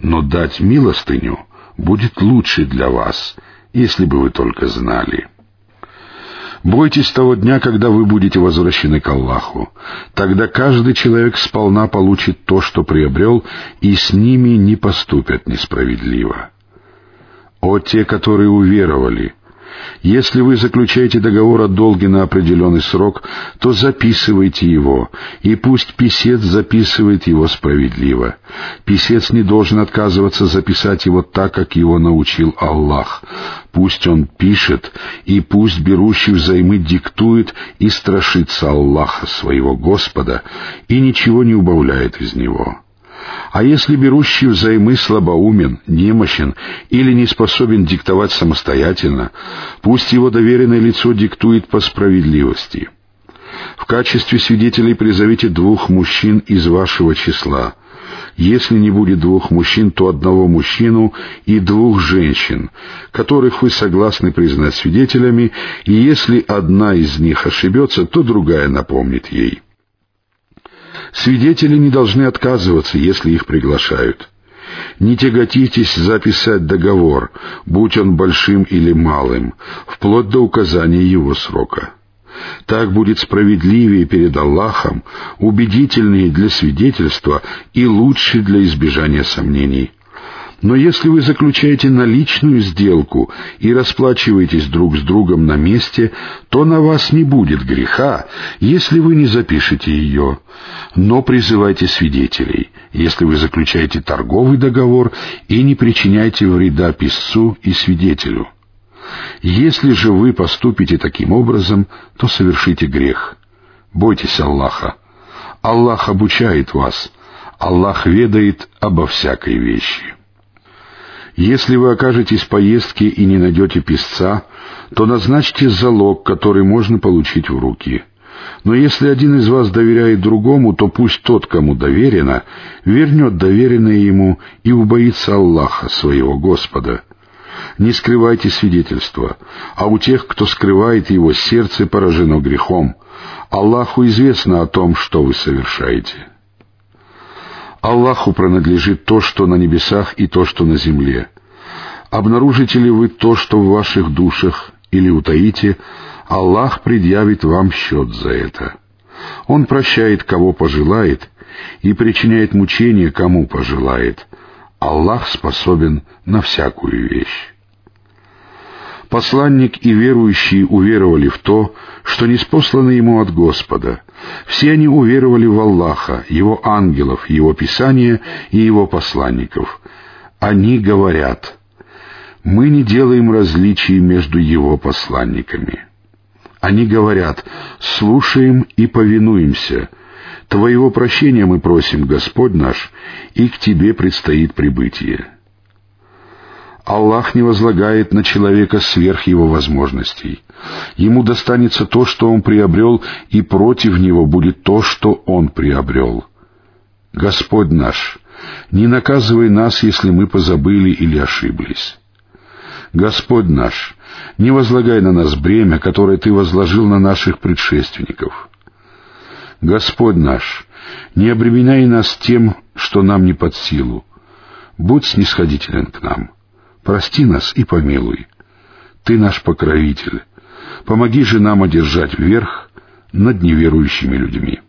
Но дать милостыню будет лучше для вас, если бы вы только знали. Бойтесь того дня, когда вы будете возвращены к Аллаху. Тогда каждый человек сполна получит то, что приобрел, и с ними не поступят несправедливо. О те, которые уверовали! Если вы заключаете договор о долге на определенный срок, то записывайте его, и пусть писец записывает его справедливо. Писец не должен отказываться записать его так, как его научил Аллах. Пусть он пишет, и пусть берущий взаймы диктует и страшится Аллаха, своего Господа, и ничего не убавляет из него. А если берущий взаймы слабоумен, немощен или не способен диктовать самостоятельно, пусть его доверенное лицо диктует по справедливости. В качестве свидетелей призовите двух мужчин из вашего числа. Если не будет двух мужчин, то одного мужчину и двух женщин, которых вы согласны признать свидетелями, и если одна из них ошибется, то другая напомнит ей. Свидетели не должны отказываться, если их приглашают. Не тяготитесь записать договор, будь он большим или малым, вплоть до указания его срока. Так будет справедливее перед Аллахом, убедительнее для свидетельства и лучше для избежания сомнений. Но если вы заключаете наличную сделку и расплачиваетесь друг с другом на месте, то на вас не будет греха, если вы не запишете ее. Но призывайте свидетелей, если вы заключаете торговый договор и не причиняйте вреда писцу и свидетелю. Если же вы поступите таким образом, то совершите грех. Бойтесь Аллаха. Аллах обучает вас. Аллах ведает обо всякой вещи. Если вы окажетесь в поездке и не найдете писца, то назначьте залог, который можно получить в руки. Но если один из вас доверяет другому, то пусть тот, кому доверено, вернет доверенное ему и убоится Аллаха, своего Господа. Не скрывайте свидетельства, а у тех, кто скрывает его, сердце поражено грехом. Аллаху известно о том, что вы совершаете. Аллаху принадлежит то, что на небесах и то, что на земле. Обнаружите ли вы то, что в ваших душах, или утаите, Аллах предъявит вам счет за это. Он прощает, кого пожелает, и причиняет мучения, кому пожелает. Аллах способен на всякую вещь. Посланник и верующие уверовали в то, что неспослано ему от Господа. Все они уверовали в Аллаха, Его ангелов, Его Писания и Его посланников. Они говорят, «Мы не делаем различий между Его посланниками». Они говорят, «Слушаем и повинуемся», Твоего прощения мы просим, Господь наш, и к Тебе предстоит прибытие. Аллах не возлагает на человека сверх его возможностей. Ему достанется то, что он приобрел, и против него будет то, что он приобрел. Господь наш, не наказывай нас, если мы позабыли или ошиблись. Господь наш, не возлагай на нас бремя, которое Ты возложил на наших предшественников. Господь наш, не обременяй нас тем, что нам не под силу. Будь снисходителен к нам. Прости нас и помилуй. Ты наш покровитель. Помоги же нам одержать верх над неверующими людьми.